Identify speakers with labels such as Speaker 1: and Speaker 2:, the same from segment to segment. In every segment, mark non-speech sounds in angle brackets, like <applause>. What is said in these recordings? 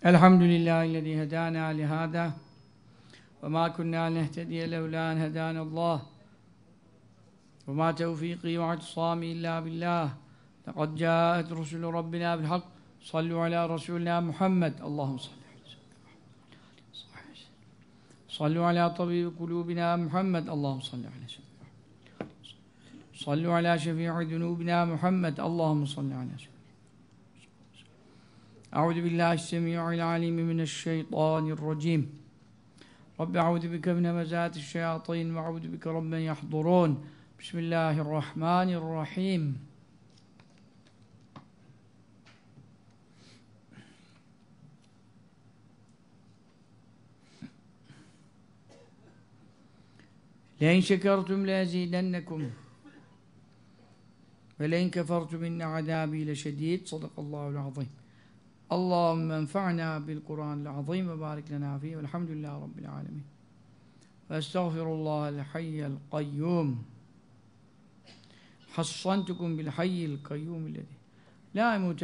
Speaker 1: الحمد لله الذي هدانا لهذا وما كنا نهتدي لولا أن هدانا الله. وما توفيقي واعتصامي إلا بالله. لقد جاءت رسل ربنا بالحق. صلوا على رسولنا محمد. اللهم صل صلوا على طبيب قلوبنا محمد. اللهم صل على سيدنا صلوا على شفيع ذنوبنا محمد. اللهم صل على سيدنا أعوذ بالله السميع العليم من الشيطان الرجيم. رب أعوذ بك من همزات الشياطين وأعوذ بك رب يحضرون. بسم الله الرحمن الرحيم. لئن شكرتم لأزيدنكم ولئن كفرتم إن عذابي لشديد. صدق الله العظيم. Allahümme enfa'na bil Kur'anil azim ve barik lena fihi velhamdülillahi rabbil alemin. Ve estağfirullahel hayyel kayyum. Hassantukum bil hayyil kayyum illezi. La imut.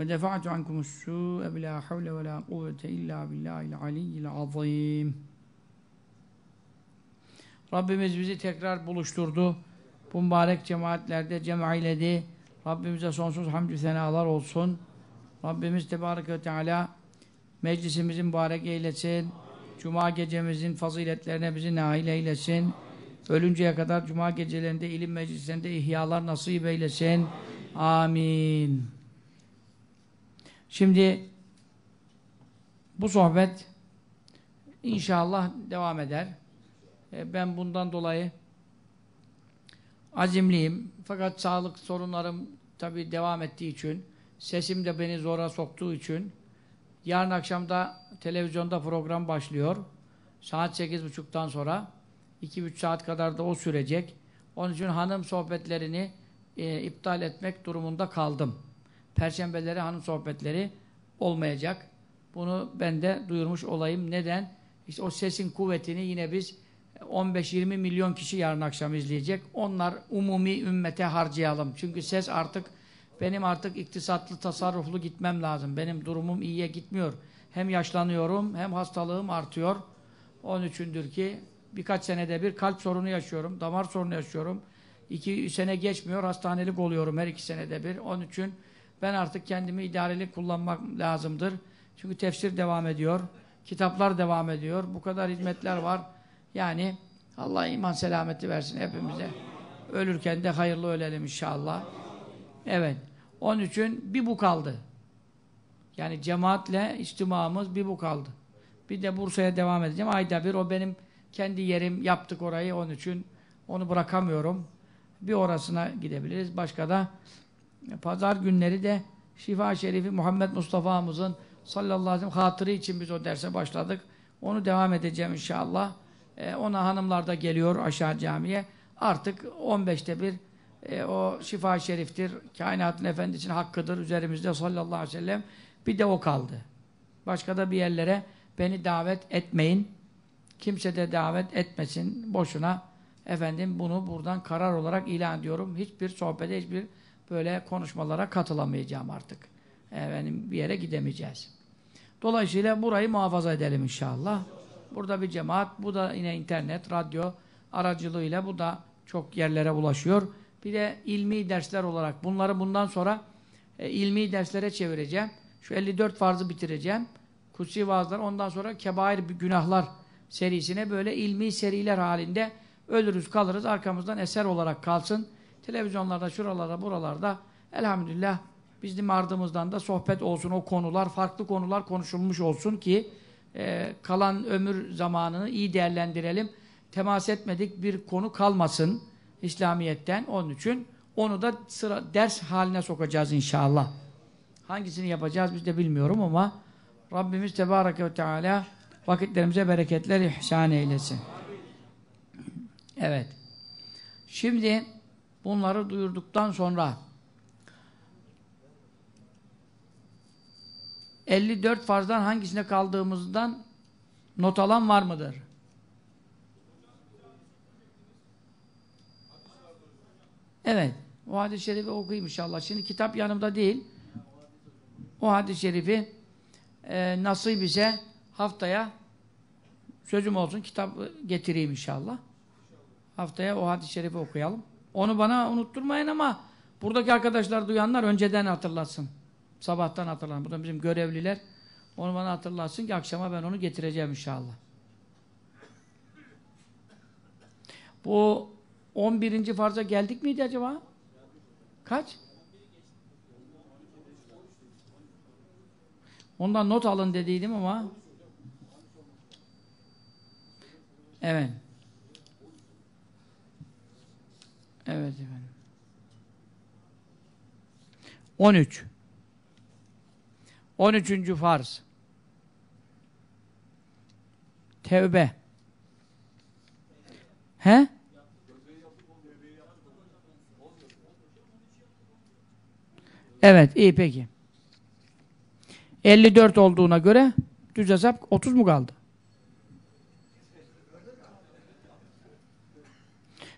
Speaker 1: Ve defa'tu ankumus su'e bila havle ve la kuvvete illa billahil aliyyil azim. Rabbimiz bizi tekrar buluşturdu. Bu mübarek cemaatlerde cemailedi. Rabbimize sonsuz hamdü senalar olsun. Rabbimiz Tebarek ve Teala meclisimizi mübarek eylesin. Cuma gecemizin faziletlerine bizi nail eylesin. Ölünceye kadar cuma gecelerinde ilim meclislerinde ihyalar nasip eylesin. Amin. Şimdi bu sohbet inşallah devam eder. Ben bundan dolayı azimliyim. Fakat sağlık sorunlarım tabi devam ettiği için, sesim de beni zora soktuğu için yarın akşamda televizyonda program başlıyor. Saat sekiz buçuktan sonra iki üç saat kadar da o sürecek. Onun için hanım sohbetlerini e, iptal etmek durumunda kaldım. Perşembeleri hanım sohbetleri olmayacak. Bunu ben de duyurmuş olayım. Neden? İşte o sesin kuvvetini yine biz 15-20 milyon kişi yarın akşam izleyecek. Onlar umumi ümmete harcayalım. Çünkü ses artık benim artık iktisatlı, tasarruflu gitmem lazım. Benim durumum iyiye gitmiyor. Hem yaşlanıyorum hem hastalığım artıyor. Onun üçündür ki birkaç senede bir kalp sorunu yaşıyorum, damar sorunu yaşıyorum. İki sene geçmiyor, hastanelik oluyorum her iki senede bir. Onun için ben artık kendimi idareli kullanmak lazımdır. Çünkü tefsir devam ediyor, kitaplar devam ediyor, bu kadar hizmetler var. Yani Allah iman selameti versin hepimize. Ölürken de hayırlı ölelim inşallah. Evet. Onun için bir bu kaldı. Yani cemaatle içtimamız bir bu kaldı. Bir de Bursa'ya devam edeceğim. Ayda bir o benim kendi yerim yaptık orayı. Onun için onu bırakamıyorum. Bir orasına gidebiliriz. Başka da pazar günleri de Şifa Şerifi Muhammed Mustafa'mızın sallallahu aleyhi ve sellem hatırı için biz o derse başladık. Onu devam edeceğim inşallah. E, ona hanımlar da geliyor aşağı camiye. Artık 15'te bir e, o şifa şeriftir. Kainatın efendisinin hakkıdır üzerimizde sallallahu aleyhi ve sellem. Bir de o kaldı. Başka da bir yerlere beni davet etmeyin. Kimse de davet etmesin. Boşuna efendim bunu buradan karar olarak ilan ediyorum. Hiçbir sohbete, hiçbir böyle konuşmalara katılamayacağım artık. Efendim bir yere gidemeyeceğiz. Dolayısıyla burayı muhafaza edelim inşallah. Burada bir cemaat, bu da yine internet, radyo aracılığıyla bu da çok yerlere ulaşıyor. Bir de ilmi dersler olarak bunları bundan sonra e, ilmi derslere çevireceğim. Şu 54 farzı bitireceğim. Kutsi vaazlar ondan sonra kebair günahlar serisine böyle ilmi seriler halinde ölürüz kalırız arkamızdan eser olarak kalsın. Televizyonlarda şuralarda buralarda elhamdülillah bizim ardımızdan da sohbet olsun o konular farklı konular konuşulmuş olsun ki e, kalan ömür zamanını iyi değerlendirelim. Temas etmedik bir konu kalmasın İslamiyet'ten. Onun için onu da sıra ders haline sokacağız inşallah. Hangisini yapacağız biz de bilmiyorum ama Rabbimiz Tebareke ve Teala vakitlerimize bereketler ihsan eylesin. Evet. Şimdi bunları duyurduktan sonra 54 farzdan hangisine kaldığımızdan not alan var mıdır? Evet. O hadis-i şerifi okuyayım inşallah. Şimdi kitap yanımda değil. O hadis-i şerifi e, nasip ise haftaya sözüm olsun kitap getireyim inşallah. Haftaya o hadis-i şerifi okuyalım. Onu bana unutturmayın ama buradaki arkadaşlar duyanlar önceden hatırlatsın. Sabahtan hatırlasın. Bu da bizim görevliler. Onu bana hatırlatsın ki akşama ben onu getireceğim inşallah. Bu 11. farza geldik miydi acaba? Kaç? Ondan not alın dediydim ama Evet. Evet efendim. 13. 13. farz. Tevbe. He? Evet, iyi peki. 54 olduğuna göre düz hesap 30 mu kaldı?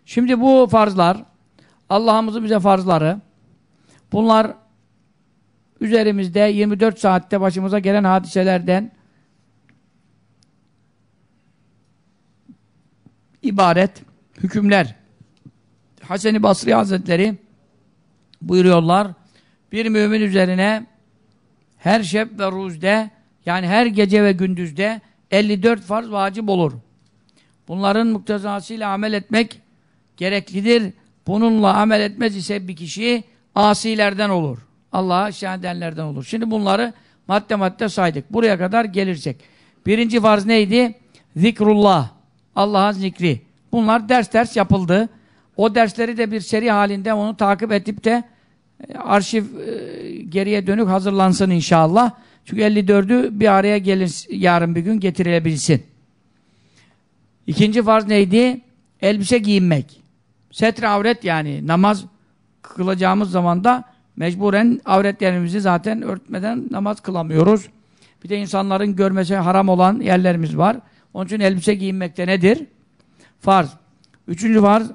Speaker 1: Şimdi bu farzlar, Allah'ımızın bize farzları, bunlar üzerimizde 24 saatte başımıza gelen hadiselerden ibaret hükümler. Hasan-ı Basri Hazretleri buyuruyorlar. Bir mümin üzerine her şeb ve ruzde yani her gece ve gündüzde 54 farz vacip olur. Bunların muktezasıyla amel etmek gereklidir. Bununla amel etmez ise bir kişi asilerden olur. Allah'a şahidenlerden olur. Şimdi bunları madde madde saydık. Buraya kadar gelirsek. Birinci farz neydi? Zikrullah. Allah'ın zikri. Bunlar ders ders yapıldı. O dersleri de bir seri halinde onu takip edip de e, arşiv e, geriye dönük hazırlansın inşallah. Çünkü 54'ü bir araya gelir yarın bir gün getirilebilsin. İkinci farz neydi? Elbise giyinmek. Setre avret yani namaz kılacağımız zaman da mecburen avretlerimizi zaten örtmeden namaz kılamıyoruz. Bir de insanların görmesi haram olan yerlerimiz var. Onun için elbise giyinmekte nedir? Farz. Üçüncü farz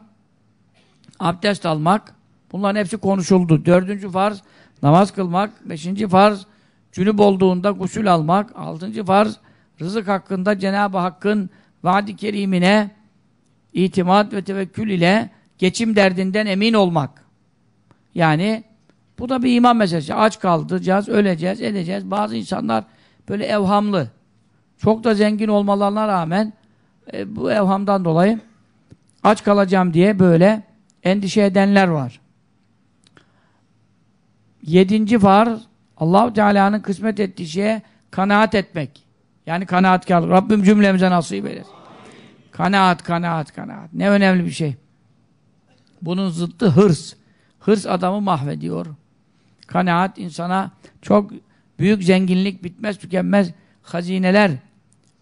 Speaker 1: abdest almak. Bunların hepsi konuşuldu. Dördüncü farz namaz kılmak. Beşinci farz cünüp olduğunda gusül almak. Altıncı farz rızık hakkında Cenab-ı Hakk'ın vaadi kerimine itimat ve tevekkül ile geçim derdinden emin olmak. Yani bu da bir iman meselesi. Aç kalacağız, öleceğiz, edeceğiz. Bazı insanlar böyle evhamlı. Çok da zengin olmalarına rağmen e, bu evhamdan dolayı aç kalacağım diye böyle endişe edenler var. Yedinci farz Allahu Teala'nın kısmet ettiği şeye kanaat etmek. Yani kanaatkarlık. Rabbim cümlemize nasip eylesin. Kanaat, kanaat, kanaat. Ne önemli bir şey. Bunun zıttı hırs. Hırs adamı mahvediyor. Kanaat insana çok büyük zenginlik, bitmez tükenmez hazineler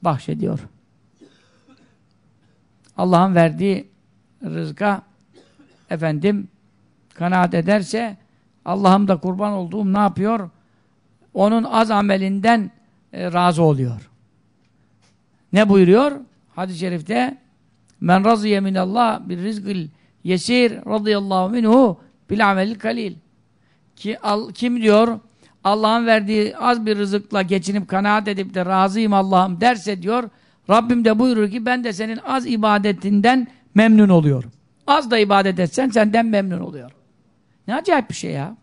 Speaker 1: bahşediyor. Allah'ın verdiği rızka efendim kanaat ederse Allah'ım da kurban olduğum ne yapıyor? Onun az amelinden e, razı oluyor. Ne buyuruyor? Hadis-i şerifte Men razıye minallah bir rizgil yesir radıyallahu minhu bil amelil kalil. Ki, al, kim diyor Allah'ın verdiği az bir rızıkla geçinip kanaat edip de razıyım Allah'ım derse diyor Rabbim de buyurur ki ben de senin az ibadetinden memnun oluyorum. Az da ibadet etsen senden memnun oluyor. Ne acayip bir şey ya.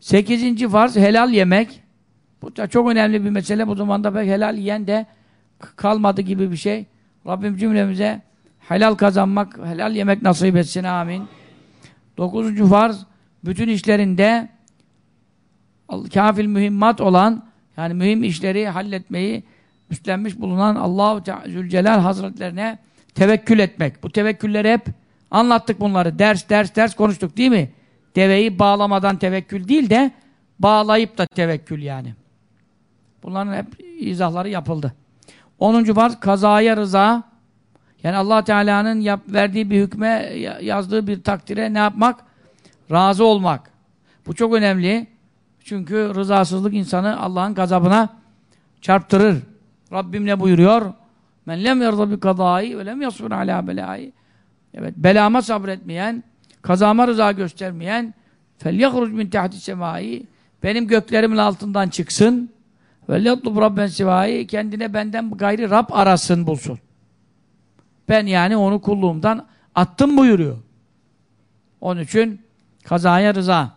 Speaker 1: Sekizinci farz helal yemek. Bu da çok önemli bir mesele. Bu zamanda pek helal yiyen de kalmadı gibi bir şey. Rabbim cümlemize helal kazanmak, helal yemek nasip etsin. Amin. Dokuzuncu farz bütün işlerinde kafil mühimmat olan yani mühim işleri halletmeyi üstlenmiş bulunan Allahu Zülcelal Hazretlerine tevekkül etmek. Bu tevekkülleri hep anlattık bunları. Ders ders ders konuştuk değil mi? Deveyi bağlamadan tevekkül değil de bağlayıp da tevekkül yani. Bunların hep izahları yapıldı. Onuncu farz kazaya rıza. Yani Allah Teala'nın verdiği bir hükme yazdığı bir takdire ne yapmak? razı olmak. Bu çok önemli. Çünkü rızasızlık insanı Allah'ın gazabına çarptırır. Rabbim ne buyuruyor? Men lem yerda bi kadai ve lem yasbir ala belai. Evet, belama sabretmeyen, kazama rıza göstermeyen fel yahruc min tahti semai benim göklerimin altından çıksın ve yatlub rabben sivai kendine benden gayri Rab arasın bulsun. Ben yani onu kulluğumdan attım buyuruyor. Onun için kazaya rıza.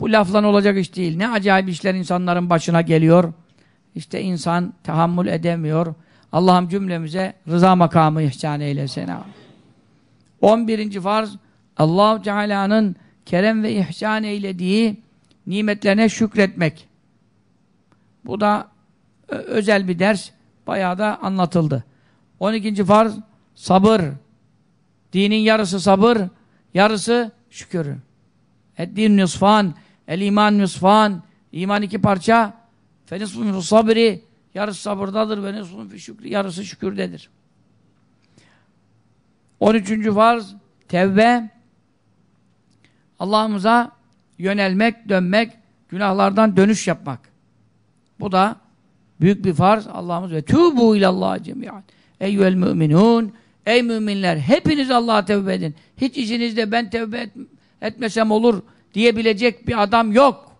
Speaker 1: Bu lafla olacak iş değil. Ne acayip işler insanların başına geliyor. İşte insan tahammül edemiyor. Allah'ım cümlemize rıza makamı ihsan eylesin. 11. farz Allahu Teala'nın kerem ve ihsan eylediği nimetlerine şükretmek. Bu da özel bir ders. Bayağı da anlatıldı. 12. farz sabır. Dinin yarısı sabır, yarısı şükür. Eddin nusfan, el iman nusfan. İman iki parça. Fenisfun sabri yarısı sabırdadır ve nisfun fi şükri yarısı şükürdedir. 13. farz tevbe Allah'ımıza yönelmek, dönmek, günahlardan dönüş yapmak. Bu da büyük bir farz. Allah'ımız ve tubu ilallah cemiyan. Eyyüel müminun Ey müminler hepiniz Allah'a tevbe edin. Hiç içinizde ben tevbe et, etmesem olur diyebilecek bir adam yok.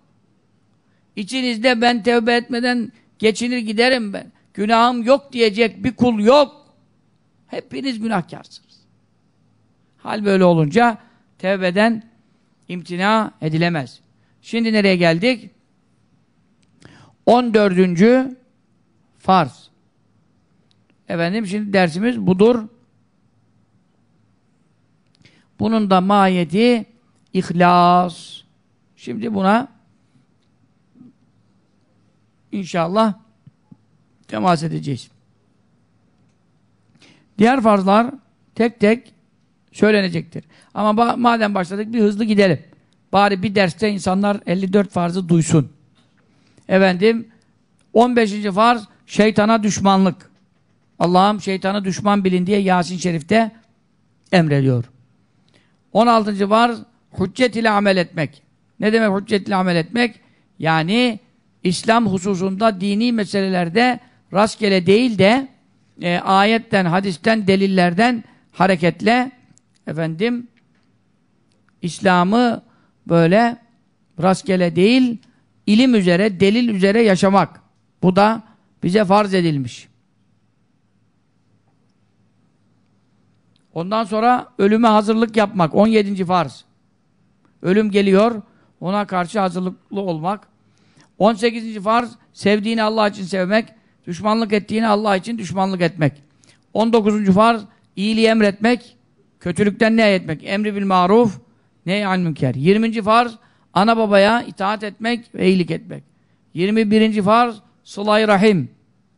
Speaker 1: İçinizde ben tevbe etmeden geçinir giderim ben. Günahım yok diyecek bir kul yok. Hepiniz günahkarsınız. Hal böyle olunca tevbeden imtina edilemez. Şimdi nereye geldik? 14. farz. Efendim şimdi dersimiz budur. Bunun da mahiyeti ihlas. Şimdi buna inşallah temas edeceğiz. Diğer farzlar tek tek söylenecektir. Ama madem başladık bir hızlı gidelim. Bari bir derste insanlar 54 farzı duysun. Efendim 15. farz şeytana düşmanlık. Allah'ım şeytanı düşman bilin diye Yasin Şerif'te emrediyor. 16. var hüccet ile amel etmek. Ne demek hüccet ile amel etmek? Yani İslam hususunda dini meselelerde rastgele değil de e, ayetten, hadisten, delillerden hareketle efendim İslam'ı böyle rastgele değil ilim üzere, delil üzere yaşamak. Bu da bize farz edilmiş. Ondan sonra ölüme hazırlık yapmak. 17. farz. Ölüm geliyor. Ona karşı hazırlıklı olmak. 18. farz. Sevdiğini Allah için sevmek. Düşmanlık ettiğini Allah için düşmanlık etmek. 19. farz. iyiliği emretmek. Kötülükten ne etmek? Emri bil maruf. Nehyan münker. 20. farz. Ana babaya itaat etmek ve iyilik etmek. 21. farz. Sıla-i rahim.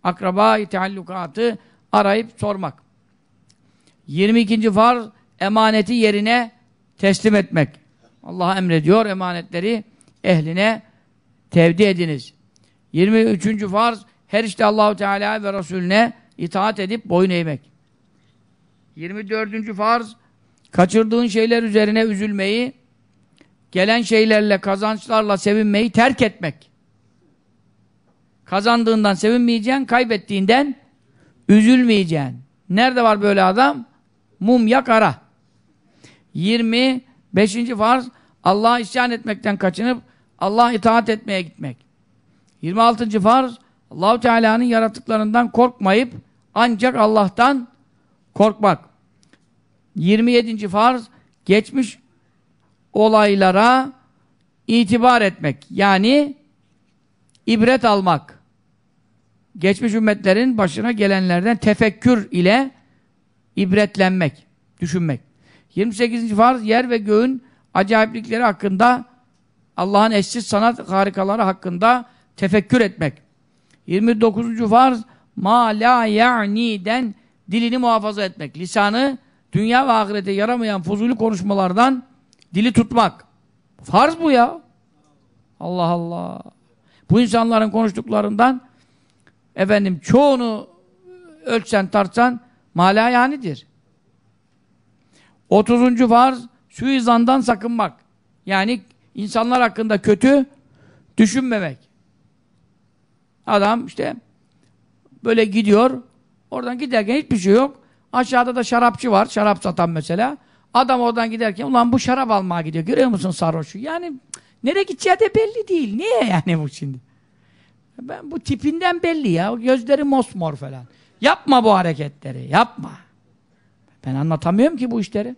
Speaker 1: Akraba-i arayıp sormak. 22. farz emaneti yerine teslim etmek. Allah emrediyor emanetleri ehline tevdi ediniz. 23. farz her işte Allahu Teala ve Resulüne itaat edip boyun eğmek. 24. farz kaçırdığın şeyler üzerine üzülmeyi, gelen şeylerle, kazançlarla sevinmeyi terk etmek. Kazandığından sevinmeyeceksin, kaybettiğinden üzülmeyeceksin. Nerede var böyle adam? Mum yak ara. 25. farz Allah'a isyan etmekten kaçınıp Allah'a itaat etmeye gitmek. 26. farz Allahu Teala'nın yaratıklarından korkmayıp ancak Allah'tan korkmak. 27. farz geçmiş olaylara itibar etmek. Yani ibret almak. Geçmiş ümmetlerin başına gelenlerden tefekkür ile ibretlenmek, düşünmek. 28. farz yer ve göğün acayiplikleri hakkında Allah'ın eşsiz sanat harikaları hakkında tefekkür etmek. 29. farz ma la ya'ni'den dilini muhafaza etmek. Lisanı dünya ve ahirete yaramayan fuzuli konuşmalardan dili tutmak. Farz bu ya. Allah Allah. Bu insanların konuştuklarından efendim çoğunu ölçsen tartsan Malayanidir. 30. farz suizandan sakınmak. Yani insanlar hakkında kötü düşünmemek. Adam işte böyle gidiyor. Oradan giderken hiçbir şey yok. Aşağıda da şarapçı var. Şarap satan mesela. Adam oradan giderken ulan bu şarap almaya gidiyor. Görüyor musun sarhoşu? Yani nereye gideceği de belli değil. Niye yani bu şimdi? Ben bu tipinden belli ya. Gözleri mosmor falan. Yapma bu hareketleri. Yapma. Ben anlatamıyorum ki bu işleri.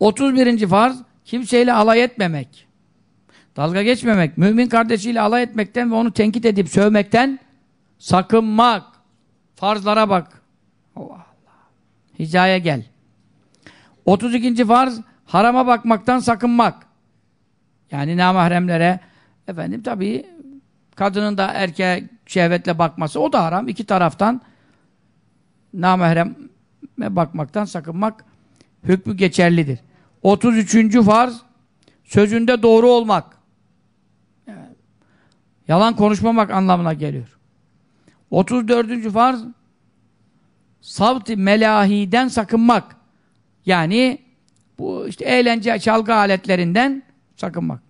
Speaker 1: 31. farz kimseyle alay etmemek. Dalga geçmemek. Mümin kardeşiyle alay etmekten ve onu tenkit edip sövmekten sakınmak. Farzlara bak. Allah Allah. Hicaya gel. 32. farz harama bakmaktan sakınmak. Yani namahremlere efendim tabii kadının da erkeğe şehvetle bakması o da haram. İki taraftan namahreme bakmaktan sakınmak hükmü geçerlidir. 33. farz sözünde doğru olmak. Yalan konuşmamak anlamına geliyor. 34. farz savt melahiden sakınmak. Yani bu işte eğlence çalgı aletlerinden sakınmak.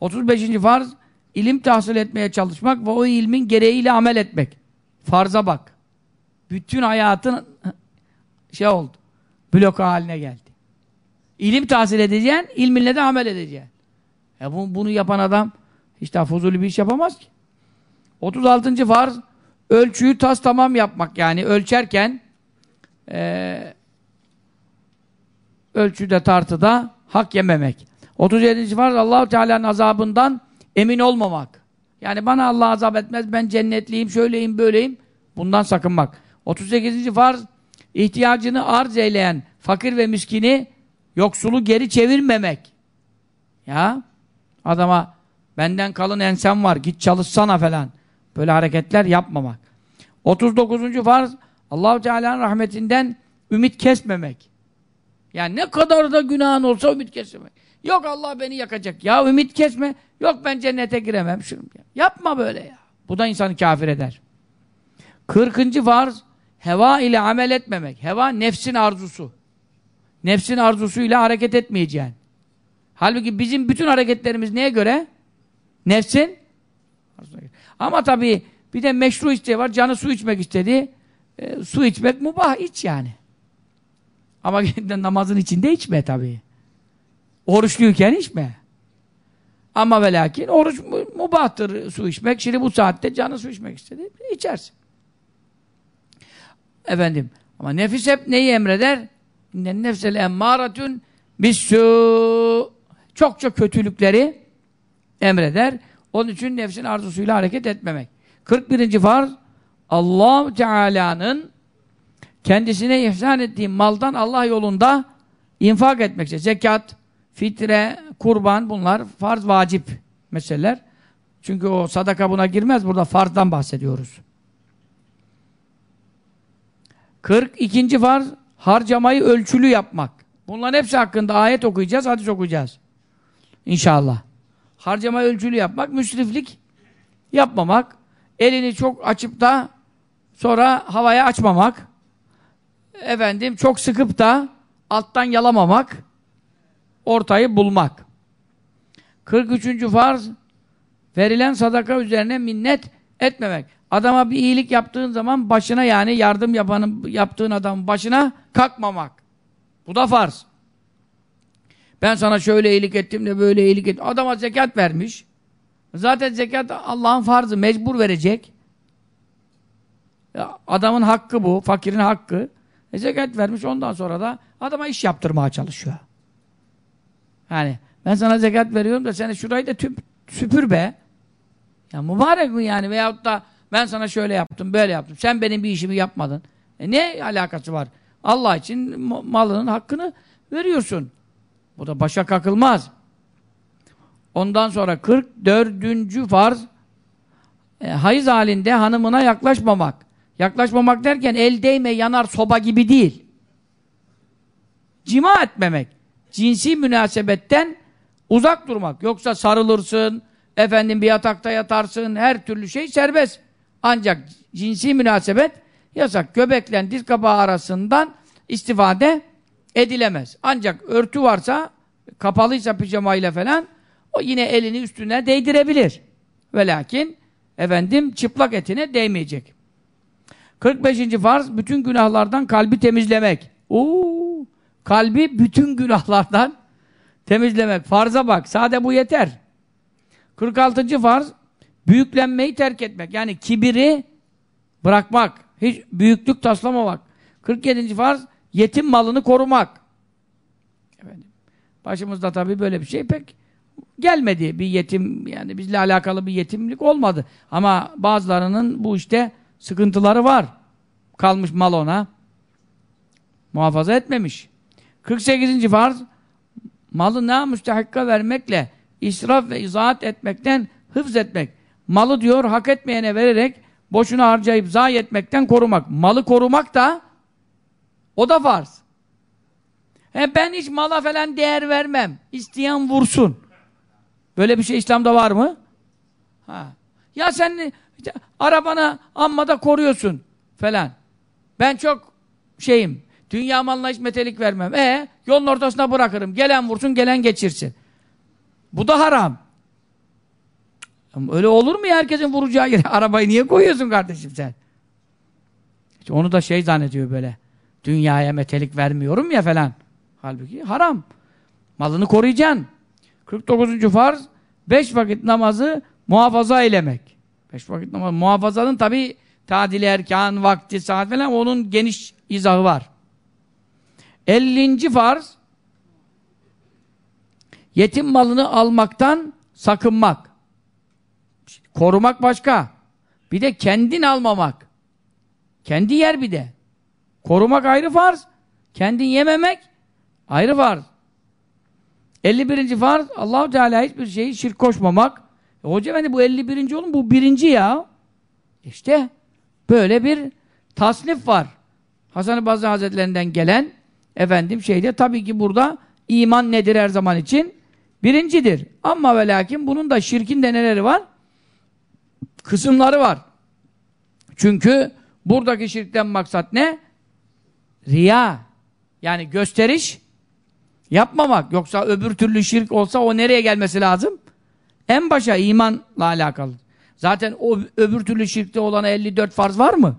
Speaker 1: 35. farz ilim tahsil etmeye çalışmak ve o ilmin gereğiyle amel etmek. Farza bak. Bütün hayatın şey oldu. Blok haline geldi. İlim tahsil edeceksin, ilminle de amel edeceksin. E bu, bunu yapan adam daha fuzuli bir iş yapamaz ki. 36. farz ölçüyü tas tamam yapmak. Yani ölçerken e, ölçüde tartıda hak yememek. 37. farz Allahu Teala'nın azabından emin olmamak. Yani bana Allah azap etmez, ben cennetliyim, şöyleyim, böyleyim. Bundan sakınmak. 38. farz ihtiyacını arz eyleyen fakir ve miskini yoksulu geri çevirmemek. Ya adama benden kalın ensem var, git çalışsana falan. Böyle hareketler yapmamak. 39. farz Allahu Teala'nın rahmetinden ümit kesmemek. Yani ne kadar da günahın olsa ümit kesmemek. Yok Allah beni yakacak. Ya ümit kesme. Yok ben cennete giremem. Şunu Yapma böyle ya. Bu da insanı kafir eder. 40. farz heva ile amel etmemek. Heva nefsin arzusu. Nefsin arzusuyla hareket etmeyeceksin. Halbuki bizim bütün hareketlerimiz neye göre? Nefsin Ama tabii bir de meşru isteği var. Canı su içmek istedi. E, su içmek mubah iç yani. Ama <laughs> namazın içinde içme tabii. Oruçluyken içme. Ama ve lakin oruç mubahtır su içmek. Şimdi bu saatte canı su içmek istedi. içersin. Efendim. Ama nefis hep neyi emreder? İnnen nefsel emmâretün bissû. Çokça kötülükleri emreder. Onun için nefsin arzusuyla hareket etmemek. 41. farz allah Teala'nın kendisine ihsan ettiği maldan Allah yolunda infak etmekse. Zekat, fitre, kurban bunlar farz vacip meseleler. Çünkü o sadaka buna girmez. Burada farzdan bahsediyoruz. 42. farz harcamayı ölçülü yapmak. Bunların hepsi hakkında ayet okuyacağız, hadis okuyacağız. İnşallah. Harcamayı ölçülü yapmak, müsriflik yapmamak, elini çok açıp da sonra havaya açmamak, efendim çok sıkıp da alttan yalamamak, ortayı bulmak. 43. farz verilen sadaka üzerine minnet etmemek. Adama bir iyilik yaptığın zaman başına yani yardım yapanın yaptığın adamın başına kalkmamak. Bu da farz. Ben sana şöyle iyilik ettim de böyle iyilik ettim. Adama zekat vermiş. Zaten zekat Allah'ın farzı. Mecbur verecek. Adamın hakkı bu. Fakirin hakkı. E zekat vermiş. Ondan sonra da adama iş yaptırmaya çalışıyor. Yani ben sana zekat veriyorum da seni şurayı da tüp, süpür be. Ya mübarek mi yani? Veyahut da ben sana şöyle yaptım, böyle yaptım. Sen benim bir işimi yapmadın. E ne alakası var? Allah için malının hakkını veriyorsun. Bu da başa kakılmaz. Ondan sonra 44. farz e, hayız halinde hanımına yaklaşmamak. Yaklaşmamak derken el değme yanar soba gibi değil. Cima etmemek. Cinsi münasebetten uzak durmak. Yoksa sarılırsın, efendim bir yatakta yatarsın, her türlü şey serbest. Ancak cinsi münasebet yasak. Göbekle diz kapağı arasından istifade edilemez. Ancak örtü varsa, kapalıysa pijamayla falan, o yine elini üstüne değdirebilir. Ve lakin, efendim, çıplak etine değmeyecek. 45. farz, bütün günahlardan kalbi temizlemek. Oo, kalbi bütün günahlardan temizlemek. Farza bak. Sade bu yeter. 46. farz büyüklenmeyi terk etmek. Yani kibiri bırakmak. Hiç büyüklük taslamamak. 47. farz yetim malını korumak. Efendim, başımızda tabii böyle bir şey pek gelmedi. Bir yetim yani bizle alakalı bir yetimlik olmadı. Ama bazılarının bu işte sıkıntıları var. Kalmış mal ona. Muhafaza etmemiş. 48. farz malı ne müstehakka vermekle israf ve izahat etmekten hıfz etmek. Malı diyor hak etmeyene vererek boşuna harcayıp zayi etmekten korumak. Malı korumak da o da farz. He ben hiç mala falan değer vermem. İsteyen vursun. Böyle bir şey İslam'da var mı? Ha. Ya sen işte, arabanı amma da koruyorsun falan. Ben çok şeyim. Dünya malına hiç metelik vermem. E yolun ortasına bırakırım. Gelen vursun, gelen geçirsin. Bu da haram. Öyle olur mu ya herkesin vuracağı yere? <laughs> Arabayı niye koyuyorsun kardeşim sen? İşte onu da şey zannediyor böyle. Dünyaya metelik vermiyorum ya falan. Halbuki haram. Malını koruyacaksın. 49. farz beş vakit namazı muhafaza eylemek. Beş vakit namazı. Muhafazanın tabi tadil erkan, vakti, saat falan onun geniş izahı var. 50. farz yetim malını almaktan sakınmak. Korumak başka. Bir de kendin almamak. Kendi yer bir de. Korumak ayrı farz. Kendin yememek ayrı farz. 51. farz Allahu Teala hiçbir şeyi şirk koşmamak. E, hocam hani bu 51. olun bu birinci ya. İşte böyle bir tasnif var. Hasan-ı Basri Hazretlerinden gelen efendim şeyde tabii ki burada iman nedir her zaman için? Birincidir. Ama ve lakin bunun da şirkin de neleri var? Kısımları var. Çünkü buradaki şirkten maksat ne? Riya. Yani gösteriş yapmamak. Yoksa öbür türlü şirk olsa o nereye gelmesi lazım? En başa imanla alakalı. Zaten o öbür türlü şirkte olana 54 farz var mı?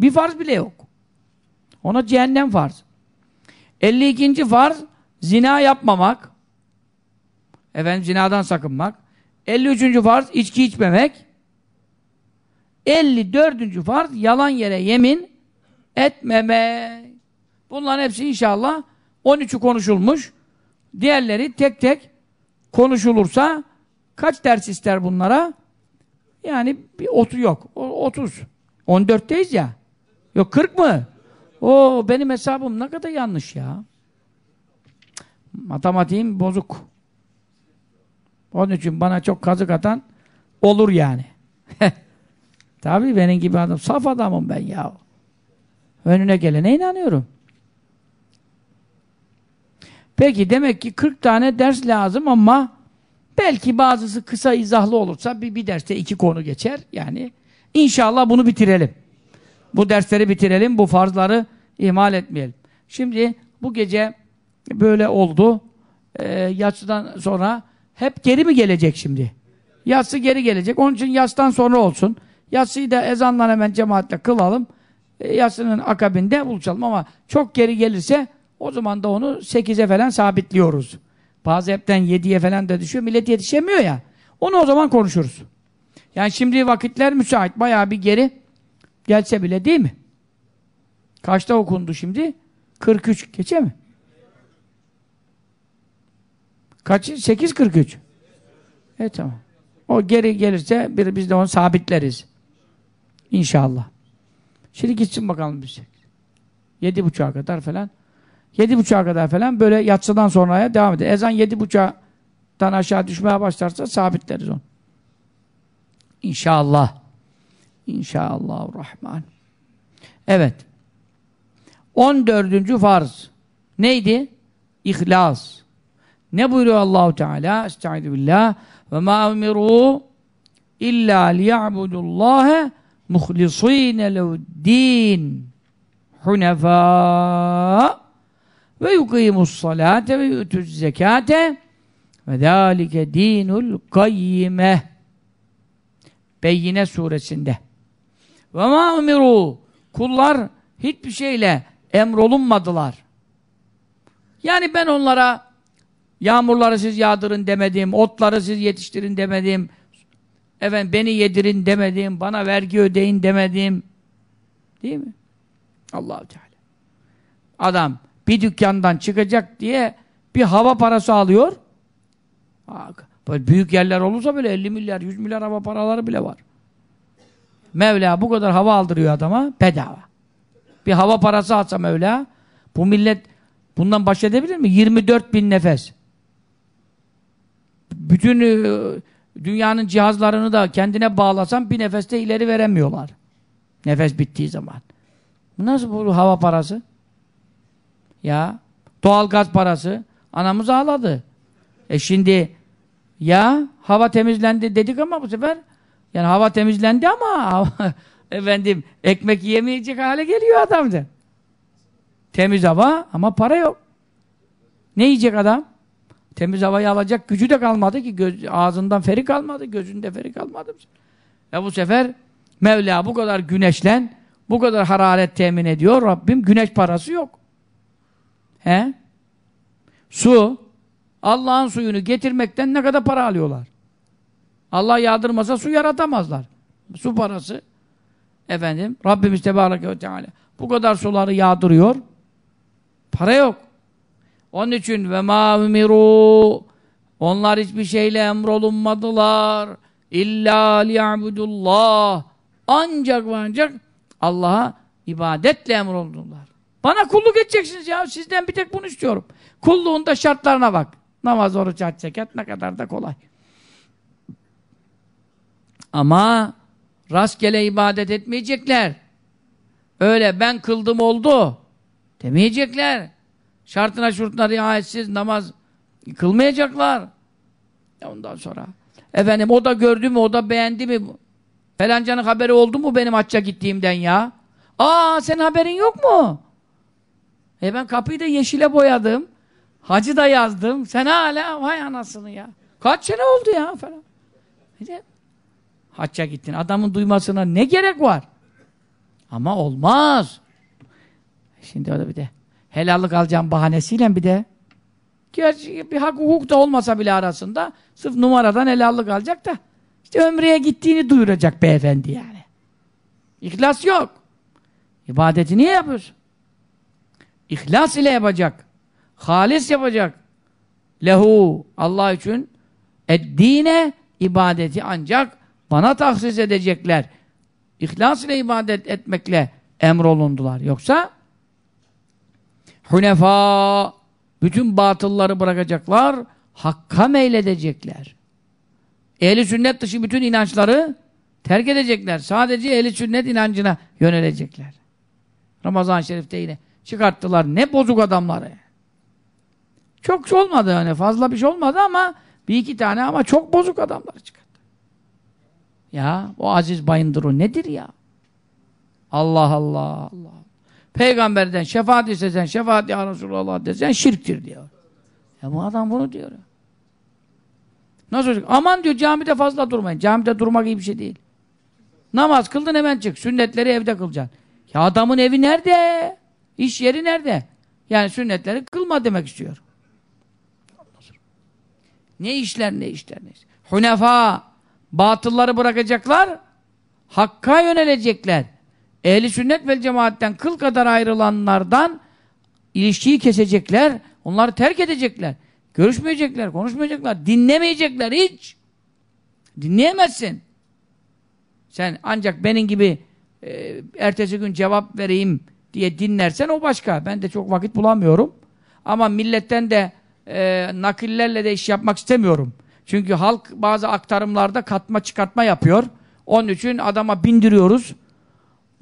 Speaker 1: Bir farz bile yok. Ona cehennem farz. 52. farz zina yapmamak. Efendim zinadan sakınmak. 53. farz içki içmemek. 54. farz yalan yere yemin etmemek. Bunların hepsi inşallah 13'ü konuşulmuş. Diğerleri tek tek konuşulursa kaç ders ister bunlara? Yani bir 30 yok. O, 30. 14'teyiz ya. Yok 40 mı? O benim hesabım ne kadar yanlış ya. Matematiğim bozuk. Onun için bana çok kazık atan olur yani. <laughs> Tabii benim gibi adam. Saf adamım ben ya. Önüne gelene inanıyorum. Peki demek ki 40 tane ders lazım ama belki bazısı kısa izahlı olursa bir, bir derste iki konu geçer. Yani inşallah bunu bitirelim. Bu dersleri bitirelim. Bu farzları ihmal etmeyelim. Şimdi bu gece böyle oldu. Ee, yatsıdan sonra hep geri mi gelecek şimdi? Yatsı geri gelecek. Onun için yatsıdan sonra olsun. Yatsıyı da ezanla hemen cemaatle kılalım. E, yatsının akabinde buluşalım ama çok geri gelirse o zaman da onu 8'e falan sabitliyoruz. Bazı hepten 7'ye falan da düşüyor. Millet yetişemiyor ya. Onu o zaman konuşuruz. Yani şimdi vakitler müsait. Bayağı bir geri gelse bile değil mi? Kaçta okundu şimdi? 43. Geçe mi? Kaç? 8.43. Evet tamam. O geri gelirse bir, biz de onu sabitleriz. İnşallah. Şimdi gitsin bakalım biz. Yedi buçuğa kadar falan. Yedi buçuğa kadar falan böyle yatsıdan sonraya devam eder. Ezan yedi buçuktan aşağı düşmeye başlarsa sabitleriz onu. İnşallah. İnşallahurrahman. Evet. On dördüncü farz. Neydi? İhlas. Ne buyuruyor Allahu Teala? Estaizu billah. Ve ma umiru illa liya'budullaha muhlisîne lehu'd-din hunefâ ve yukimus salate ve yu'tuz zekate ve zâlike dinul kayyime Beyyine suresinde ve ma umiru kullar hiçbir şeyle emrolunmadılar. Yani ben onlara yağmurları siz yağdırın demedim, otları siz yetiştirin demedim, efendim beni yedirin demedim, bana vergi ödeyin demedim. Değil mi? Allahu Teala. Adam bir dükkandan çıkacak diye bir hava parası alıyor. Böyle büyük yerler olursa böyle 50 milyar, 100 milyar hava paraları bile var. Mevla bu kadar hava aldırıyor adama bedava. Bir hava parası alsa Mevla bu millet bundan baş edebilir mi? 24 bin nefes. Bütün e, dünyanın cihazlarını da kendine bağlasan bir nefeste ileri veremiyorlar. Nefes bittiği zaman. Nasıl bu hava parası? Ya doğal gaz parası. Anamız ağladı. E şimdi ya hava temizlendi dedik ama bu sefer yani hava temizlendi ama <laughs> efendim ekmek yemeyecek hale geliyor adam da. Temiz hava ama para yok. Ne yiyecek adam? Temiz havayı alacak gücü de kalmadı ki göz, ağzından feri kalmadı, gözünde feri kalmadı. Ya bu sefer Mevla bu kadar güneşlen, bu kadar hararet temin ediyor. Rabbim güneş parası yok. He? Su, Allah'ın suyunu getirmekten ne kadar para alıyorlar? Allah yağdırmasa su yaratamazlar. Su parası efendim Rabbimiz Tebareke ve Teala bu kadar suları yağdırıyor. Para yok. Onun için ve ma umiru onlar hiçbir şeyle emrolunmadılar. İlla liya'budullah ancak ve ancak Allah'a ibadetle emrolundular. Bana kulluk edeceksiniz ya. Sizden bir tek bunu istiyorum. Kulluğun da şartlarına bak. Namaz, oruç, hac, zekat ne kadar da kolay. Ama rastgele ibadet etmeyecekler. Öyle ben kıldım oldu demeyecekler. Şartına şurtuna riayetsiz namaz kılmayacaklar. Ondan sonra efendim o da gördü mü, o da beğendi mi? Felancanın haberi oldu mu benim hacca gittiğimden ya? Aa senin haberin yok mu? E ben kapıyı da yeşile boyadım. Hacı da yazdım. Sen hala vay anasını ya. Kaç sene oldu ya falan. Hacca gittin. Adamın duymasına ne gerek var? Ama olmaz. Şimdi o da bir de helallik alacağım bahanesiyle bir de gerçi bir hak hukuk da olmasa bile arasında sırf numaradan helallik alacak da işte ömreye gittiğini duyuracak beyefendi yani. İhlas yok. İbadeti niye yapıyorsun? İhlas ile yapacak. Halis yapacak. Lehu Allah için eddine ibadeti ancak bana tahsis edecekler. İhlas ile ibadet etmekle emrolundular. Yoksa hunefa bütün batılları bırakacaklar, hakka meyledecekler. Ehli sünnet dışı bütün inançları terk edecekler. Sadece ehli sünnet inancına yönelecekler. Ramazan-ı Şerif'te yine çıkarttılar. Ne bozuk adamları. Çok olmadı yani fazla bir şey olmadı ama bir iki tane ama çok bozuk adamlar çıkarttı. Ya o Aziz Bayındır o nedir ya? Allah Allah Allah. Peygamberden şefaat istesen şefaat ya Resulallah desen şirktir diyor. Ya bu adam bunu diyor. Nasıl olacak? Aman diyor camide fazla durmayın. Camide durmak iyi bir şey değil. Namaz kıldın hemen çık. Sünnetleri evde kılacaksın. Ya adamın evi nerede? İş yeri nerede? Yani sünnetleri kılma demek istiyor. Ne işler ne işler ne işler. Hunefa batılları bırakacaklar hakka yönelecekler. Ehli sünnet vel cemaatten kıl kadar ayrılanlardan ilişkiyi kesecekler. Onları terk edecekler. Görüşmeyecekler, konuşmayacaklar, dinlemeyecekler hiç. Dinleyemezsin. Sen ancak benim gibi e, ertesi gün cevap vereyim diye dinlersen o başka. Ben de çok vakit bulamıyorum. Ama milletten de e, nakillerle de iş yapmak istemiyorum. Çünkü halk bazı aktarımlarda katma çıkartma yapıyor. Onun için adama bindiriyoruz.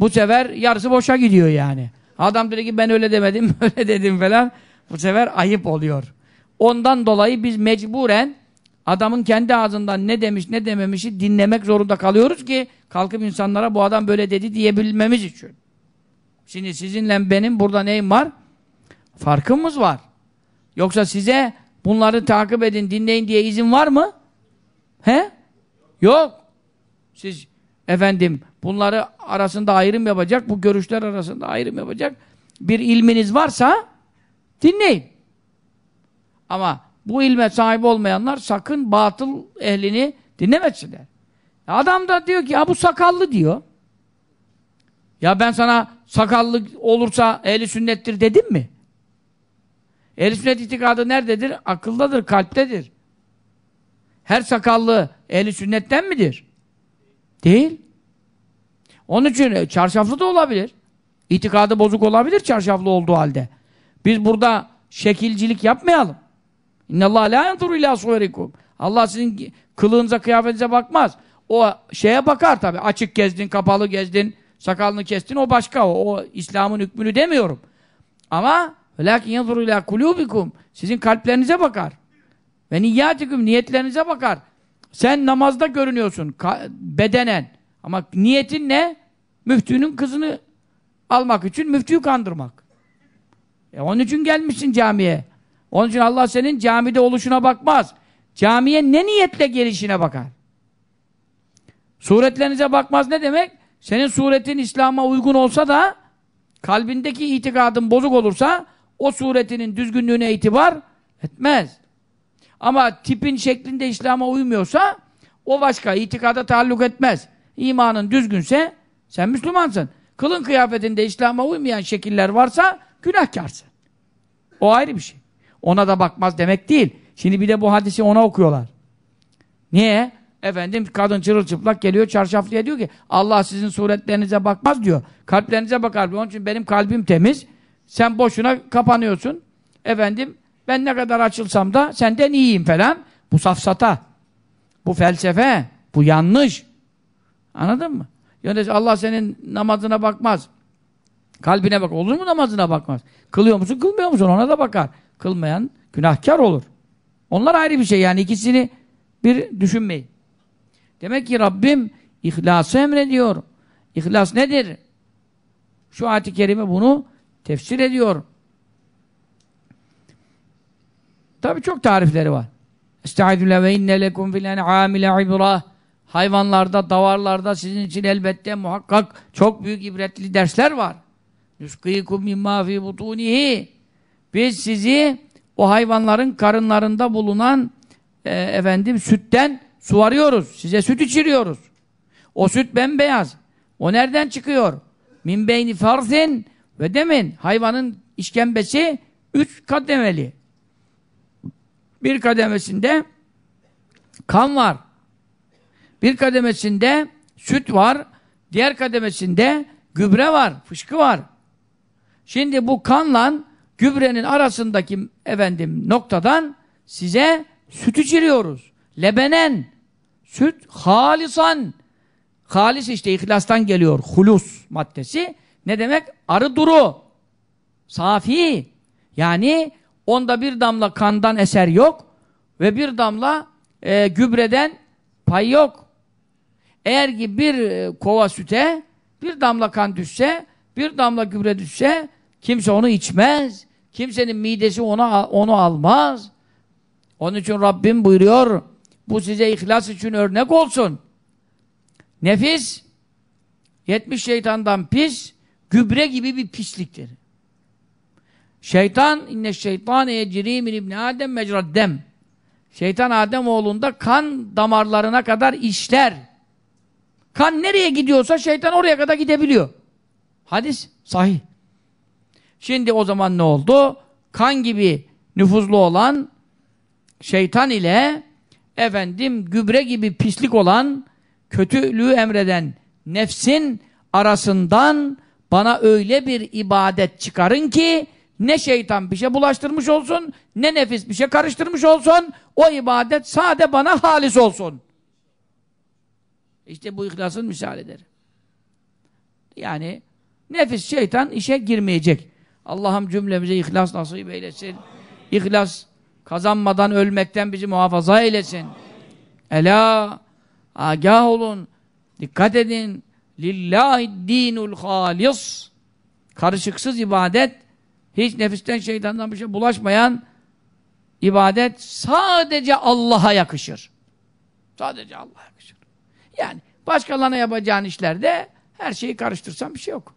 Speaker 1: Bu sefer yarısı boşa gidiyor yani. Adam dedi ki ben öyle demedim, <laughs> öyle dedim falan. Bu sefer ayıp oluyor. Ondan dolayı biz mecburen adamın kendi ağzından ne demiş ne dememişi dinlemek zorunda kalıyoruz ki kalkıp insanlara bu adam böyle dedi diyebilmemiz için. Şimdi sizinle benim burada neyim var? Farkımız var. Yoksa size bunları takip edin, dinleyin diye izin var mı? He? Yok. Siz efendim bunları arasında ayrım yapacak, bu görüşler arasında ayrım yapacak. bir ilminiz varsa dinleyin. Ama bu ilme sahip olmayanlar sakın batıl ehlini dinlemesinler. Adam da diyor ki ya bu sakallı diyor. Ya ben sana sakallı olursa ehli sünnettir dedim mi? Ehli sünnet itikadı nerededir? Akıldadır, kalptedir. Her sakallı ehli sünnetten midir? Değil. Onun için e, çarşaflı da olabilir. İtikadı bozuk olabilir çarşaflı olduğu halde. Biz burada şekilcilik yapmayalım. İnnallâh lâ yanturu ilâ suverikum. Allah sizin kılığınıza, kıyafetinize bakmaz. O şeye bakar tabi. Açık gezdin, kapalı gezdin, sakalını kestin o başka o. O İslam'ın hükmünü demiyorum. Ama velakin yanzuru ila kulubikum. Sizin kalplerinize bakar. Ve niyyatikum niyetlerinize bakar. Sen namazda görünüyorsun bedenen. Ama niyetin ne? Müftünün kızını almak için müftüyü kandırmak. E onun için gelmişsin camiye. Onun için Allah senin camide oluşuna bakmaz. Camiye ne niyetle gelişine bakar. Suretlerinize bakmaz ne demek? Senin suretin İslam'a uygun olsa da kalbindeki itikadın bozuk olursa o suretinin düzgünlüğüne itibar etmez. Ama tipin şeklinde İslam'a uymuyorsa o başka itikada taalluk etmez. İmanın düzgünse sen Müslümansın. Kılın kıyafetinde İslam'a uymayan şekiller varsa günahkarsın. O ayrı bir şey. Ona da bakmaz demek değil. Şimdi bir de bu hadisi ona okuyorlar. Niye? Efendim kadın çırılçıplak geliyor çarşaflıya diyor ki Allah sizin suretlerinize bakmaz diyor. Kalplerinize bakar. Onun için benim kalbim temiz. Sen boşuna kapanıyorsun. Efendim ben ne kadar açılsam da senden iyiyim falan. Bu safsata. Bu felsefe. Bu yanlış. Anladın mı? Yani Allah senin namazına bakmaz. Kalbine bak. Olur mu namazına bakmaz? Kılıyor musun, kılmıyor musun? Ona da bakar. Kılmayan günahkar olur. Onlar ayrı bir şey yani ikisini bir düşünmeyin. Demek ki Rabbim ihlası emrediyor. İhlas nedir? Şu ayet-i kerime bunu tefsir ediyor. Tabi çok tarifleri var. Estaizu ve inne lekum fil en'amile ibra. Hayvanlarda, davarlarda sizin için elbette muhakkak çok büyük ibretli dersler var. Nuskikum mimma fi butunihi. Biz sizi o hayvanların karınlarında bulunan e, efendim sütten suvarıyoruz. Size süt içiriyoruz. O süt bembeyaz. O nereden çıkıyor? Min beyni farzin ve demin hayvanın işkembesi üç kademeli. Bir kademesinde kan var. Bir kademesinde süt var. Diğer kademesinde gübre var, fışkı var. Şimdi bu kanla gübrenin arasındaki efendim noktadan size süt içiriyoruz. Lebenen süt halisan halis işte ihlastan geliyor. Hulus maddesi. Ne demek? Arı duru. Safi. Yani onda bir damla kandan eser yok ve bir damla e, gübreden pay yok. Eğer ki bir e, kova süte bir damla kan düşse, bir damla gübre düşse kimse onu içmez. Kimsenin midesi ona onu almaz. Onun için Rabbim buyuruyor, bu size ihlas için örnek olsun. Nefis, 70 şeytandan pis, gübre gibi bir pisliktir. Şeytan, inne şeytan ecri min ibni adem mecraddem. Şeytan Adem oğlunda kan damarlarına kadar işler. Kan nereye gidiyorsa şeytan oraya kadar gidebiliyor. Hadis sahih. Şimdi o zaman ne oldu? Kan gibi nüfuzlu olan şeytan ile efendim gübre gibi pislik olan kötülüğü emreden nefsin arasından bana öyle bir ibadet çıkarın ki ne şeytan bir şey bulaştırmış olsun ne nefis bir şey karıştırmış olsun o ibadet sade bana halis olsun. İşte bu ihlasın misalidir. Yani nefis şeytan işe girmeyecek. Allah'ım cümlemize ihlas nasip eylesin. İhlas kazanmadan ölmekten bizi muhafaza eylesin. Ela agah olun. Dikkat edin. Lillahi dinul halis. Karışıksız ibadet hiç nefisten şeytandan bir şey bulaşmayan ibadet sadece Allah'a yakışır. Sadece Allah'a yakışır. Yani başkalarına yapacağın işlerde her şeyi karıştırsan bir şey yok.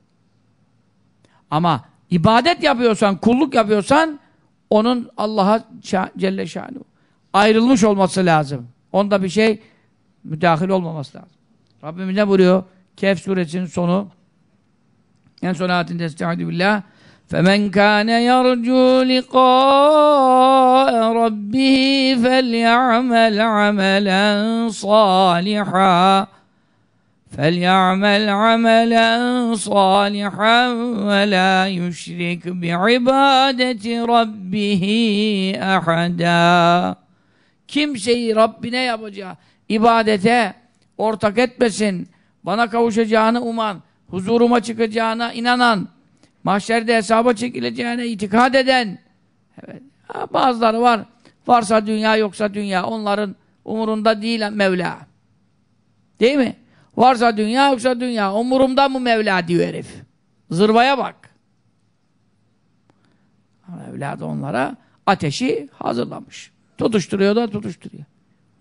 Speaker 1: Ama ibadet yapıyorsan, kulluk yapıyorsan onun Allah'a Celle Şanuhu ayrılmış olması lazım. Onda bir şey müdahil olmaması lazım. Rabbimiz ne buyuruyor? Kehf suresinin sonu en son ayetinde estaizu billah فَمَنْ كَانَ يَرْجُوا لِقَاءَ رَبِّهِ فَلْيَعْمَلْ عَمَلًا صَالِحًا فَلْيَعْمَلْ عَمَلًا صَالِحًا وَلَا يُشْرِكْ بِعِبَادَةِ رَبِّهِ أَحَدًا Kimseyi Rabbine yapacağı ibadete ortak etmesin. Bana kavuşacağını uman, huzuruma çıkacağına inanan, mahşerde hesaba çekileceğine itikad eden. Evet. bazıları var. Varsa dünya yoksa dünya. Onların umurunda değil Mevla. Değil mi? Varsa dünya yoksa dünya. Umurumda mı Mevla diyor herif. Zırvaya bak. Mevla da onlara ateşi hazırlamış. Tutuşturuyor da tutuşturuyor.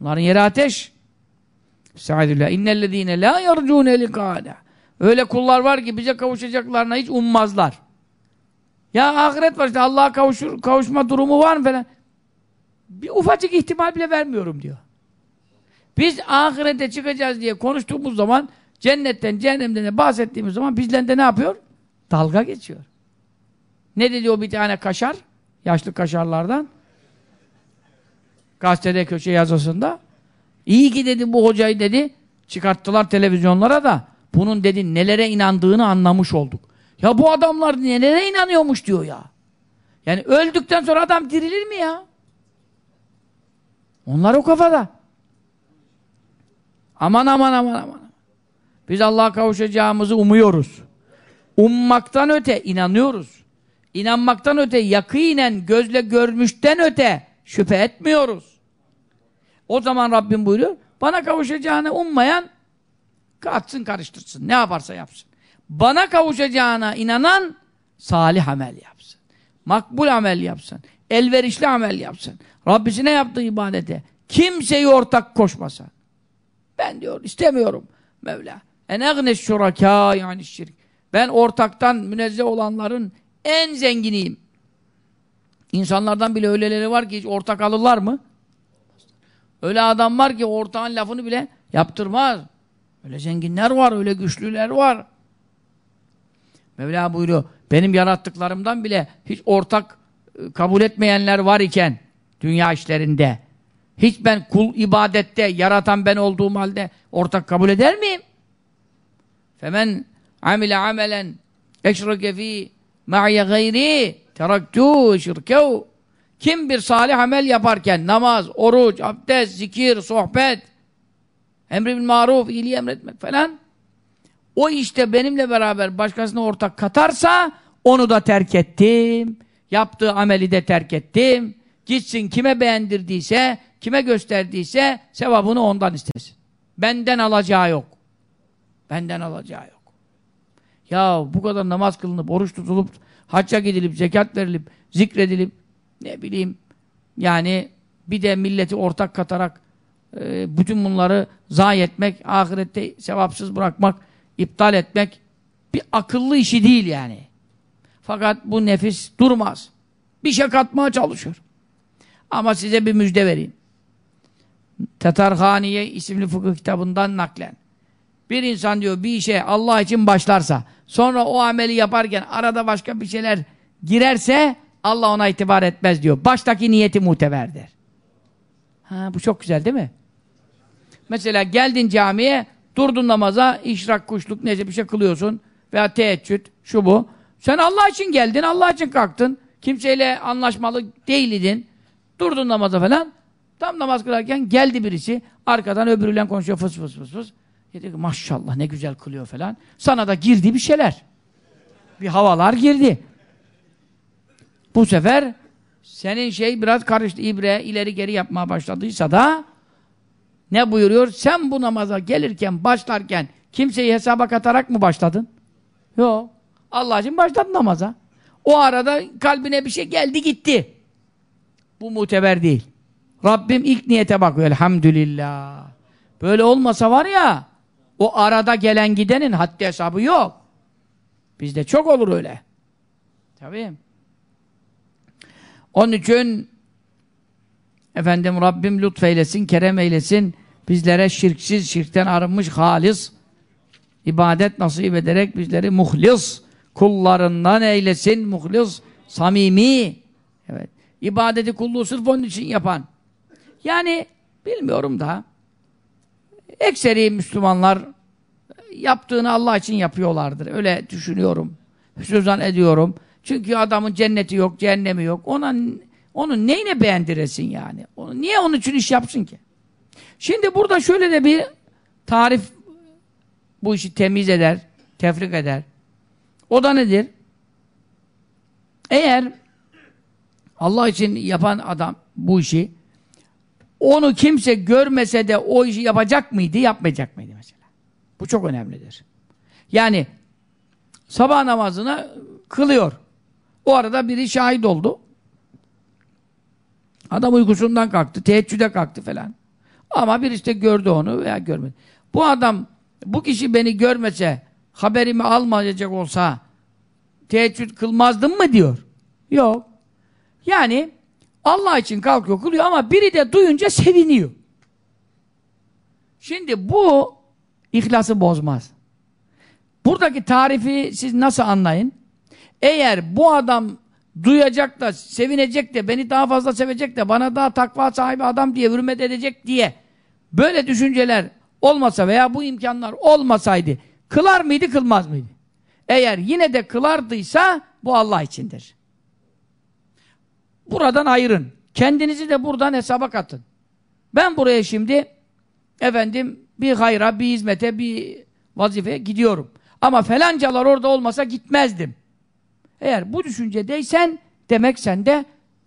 Speaker 1: Onların yeri ateş. Estağfirullah. İnnellezîne lâ yercûne likâne. Öyle kullar var ki bize kavuşacaklarına hiç ummazlar. Ya ahiret var işte Allah'a kavuşur, kavuşma durumu var mı falan. Bir ufacık ihtimal bile vermiyorum diyor. Biz ahirete çıkacağız diye konuştuğumuz zaman cennetten, cehennemden de bahsettiğimiz zaman bizden de ne yapıyor? Dalga geçiyor. Ne dedi o bir tane kaşar? Yaşlı kaşarlardan. Gazetede köşe yazısında. İyi ki dedi bu hocayı dedi çıkarttılar televizyonlara da bunun dedi nelere inandığını anlamış olduk. Ya bu adamlar nelere inanıyormuş diyor ya. Yani öldükten sonra adam dirilir mi ya? Onlar o kafada. Aman aman aman aman. Biz Allah'a kavuşacağımızı umuyoruz. Ummaktan öte inanıyoruz. İnanmaktan öte yakinen gözle görmüşten öte şüphe etmiyoruz. O zaman Rabbim buyuruyor, bana kavuşacağını ummayan katsın karıştırsın, ne yaparsa yapsın. Bana kavuşacağına inanan salih amel yapsın. Makbul amel yapsın. Elverişli amel yapsın. Rabbisine yaptığı ibadete kimseyi ortak koşmasın. Ben diyor istemiyorum Mevla. En agneş şuraka yani şirk. Ben ortaktan münezzeh olanların en zenginiyim. İnsanlardan bile öyleleri var ki hiç ortak alırlar mı? Öyle adam var ki ortağın lafını bile yaptırmaz. Öyle zenginler var, öyle güçlüler var. Mevla buyuruyor, benim yarattıklarımdan bile hiç ortak e, kabul etmeyenler var iken dünya işlerinde hiç ben kul ibadette yaratan ben olduğum halde ortak kabul eder miyim? Femen amile amelen eşrike fi ma'iye gayri teraktu şirkev kim bir salih amel yaparken namaz, oruç, abdest, zikir, sohbet, emri bil maruf, iyiliği emretmek falan o işte benimle beraber başkasına ortak katarsa onu da terk ettim. Yaptığı ameli de terk ettim. Gitsin kime beğendirdiyse, kime gösterdiyse sevabını ondan istesin. Benden alacağı yok. Benden alacağı yok. Ya bu kadar namaz kılınıp, oruç tutulup, hacca gidilip, zekat verilip, zikredilip, ne bileyim yani bir de milleti ortak katarak e, bütün bunları zayi etmek, ahirette sevapsız bırakmak, iptal etmek bir akıllı işi değil yani. Fakat bu nefis durmaz. Bir şey katmaya çalışıyor. Ama size bir müjde vereyim. Tatarhaniye isimli fıkıh kitabından naklen. Bir insan diyor bir işe Allah için başlarsa, sonra o ameli yaparken arada başka bir şeyler girerse Allah ona itibar etmez diyor. Baştaki niyeti muteberdir. Ha, bu çok güzel değil mi? Mesela geldin camiye, durdun namaza, işrak, kuşluk neyse bir şey kılıyorsun veya teheccüd, şu bu. Sen Allah için geldin, Allah için kalktın. Kimseyle anlaşmalı değildin. Durdun namaza falan. Tam namaz kılarken geldi birisi. Arkadan öbürüyle konuşuyor fıs fıs fıs fıs. Dedi ki maşallah ne güzel kılıyor falan. Sana da girdi bir şeyler. Bir havalar girdi. Bu sefer senin şey biraz karıştı. İbre ileri geri yapmaya başladıysa da ne buyuruyor? Sen bu namaza gelirken, başlarken kimseyi hesaba katarak mı başladın? Yok. Allah için başladın namaza. O arada kalbine bir şey geldi gitti. Bu muteber değil. Rabbim ilk niyete bakıyor elhamdülillah. Böyle olmasa var ya o arada gelen gidenin haddi hesabı yok. Bizde çok olur öyle. Tabii. Onun için efendim Rabbim lütfeylesin, kerem eylesin. Bizlere şirksiz, şirkten arınmış halis ibadet nasip ederek bizleri muhlis kullarından eylesin. Muhlis, samimi. Evet. İbadeti kulluğu sırf onun için yapan. Yani bilmiyorum da ekseri Müslümanlar yaptığını Allah için yapıyorlardır. Öyle düşünüyorum. Hüsnüzan ediyorum. Çünkü adamın cenneti yok, cehennemi yok. Ona onun neyine beğendiresin yani? Onu, niye onun için iş yapsın ki? Şimdi burada şöyle de bir tarif bu işi temiz eder, tefrik eder. O da nedir? Eğer Allah için yapan adam bu işi onu kimse görmese de o işi yapacak mıydı, yapmayacak mıydı mesela? Bu çok önemlidir. Yani sabah namazına kılıyor. O arada biri şahit oldu. Adam uykusundan kalktı, teheccüde kalktı falan. Ama bir işte gördü onu veya görmedi. Bu adam, bu kişi beni görmese, haberimi almayacak olsa teheccüd kılmazdım mı diyor. Yok. Yani Allah için kalkıyor, kılıyor ama biri de duyunca seviniyor. Şimdi bu ihlası bozmaz. Buradaki tarifi siz nasıl anlayın? Eğer bu adam duyacak da, sevinecek de, beni daha fazla sevecek de, bana daha takva sahibi adam diye hürmet edecek diye böyle düşünceler olmasa veya bu imkanlar olmasaydı kılar mıydı, kılmaz mıydı? Eğer yine de kılardıysa bu Allah içindir. Buradan ayırın. Kendinizi de buradan hesaba katın. Ben buraya şimdi efendim bir hayra, bir hizmete, bir vazifeye gidiyorum. Ama felancalar orada olmasa gitmezdim. Eğer bu düşüncedeysen demek sende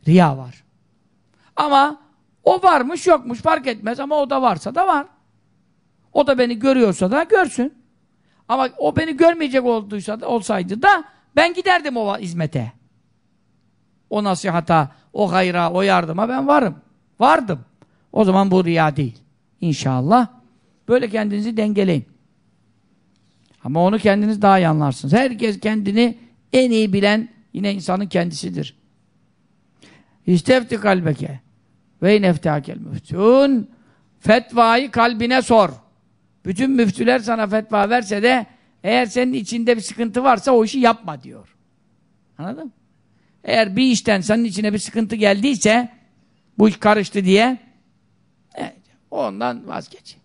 Speaker 1: riya var. Ama o varmış yokmuş fark etmez ama o da varsa da var. O da beni görüyorsa da görsün. Ama o beni görmeyecek olduysa da, olsaydı da ben giderdim o hizmete. O nasihata, o hayra, o yardıma ben varım. Vardım. O zaman bu riya değil. İnşallah. Böyle kendinizi dengeleyin. Ama onu kendiniz daha iyi anlarsınız. Herkes kendini en iyi bilen yine insanın kendisidir. İstefti kalbeke ve ineftehakel müftün fetvayı kalbine sor. Bütün müftüler sana fetva verse de eğer senin içinde bir sıkıntı varsa o işi yapma diyor. Anladın mı? Eğer bir işten senin içine bir sıkıntı geldiyse bu iş karıştı diye evet, ondan vazgeç.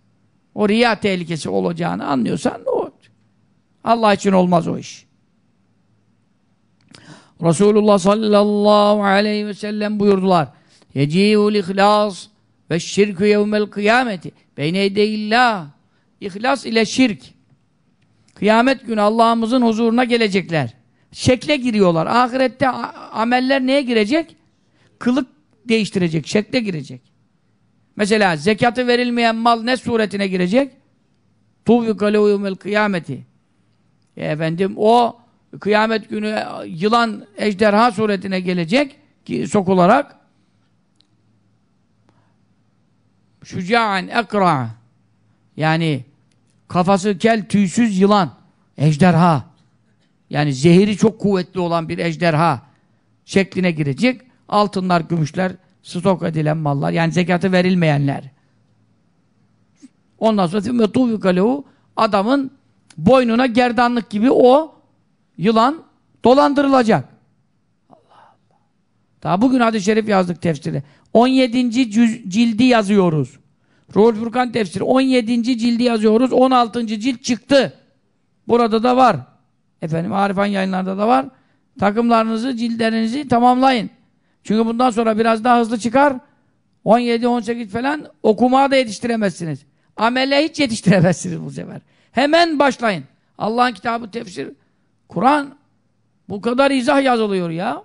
Speaker 1: O riya tehlikesi olacağını anlıyorsan o Allah için olmaz o iş. Resulullah sallallahu aleyhi ve sellem buyurdular. Yeci'ul ihlas ve şirkü yevmel kıyameti beyne edeyillah. İhlas ile şirk. Kıyamet günü Allah'ımızın huzuruna gelecekler. Şekle giriyorlar. Ahirette ameller neye girecek? Kılık değiştirecek, şekle girecek. Mesela zekatı verilmeyen mal ne suretine girecek? Tuvvika lehumel kıyameti. E efendim o kıyamet günü yılan ejderha suretine gelecek ki sokularak şüca'an ekra. Yani kafası kel tüysüz yılan ejderha. Yani zehiri çok kuvvetli olan bir ejderha şekline girecek. Altınlar gümüşler stok edilen mallar yani zekatı verilmeyenler. Ondan sonra adamın boynuna gerdanlık gibi o yılan dolandırılacak. Allah Allah. Daha bugün hadis-i şerif yazdık tefsiri. 17. cildi yazıyoruz. Ruhul Furkan tefsiri 17. cildi yazıyoruz. 16. cilt çıktı. Burada da var. Efendim Arifan yayınlarda da var. Takımlarınızı, ciltlerinizi tamamlayın. Çünkü bundan sonra biraz daha hızlı çıkar. 17, 18 falan okumaya da yetiştiremezsiniz. Amele hiç yetiştiremezsiniz bu sefer. Hemen başlayın. Allah'ın kitabı tefsir Kur'an bu kadar izah yazılıyor ya.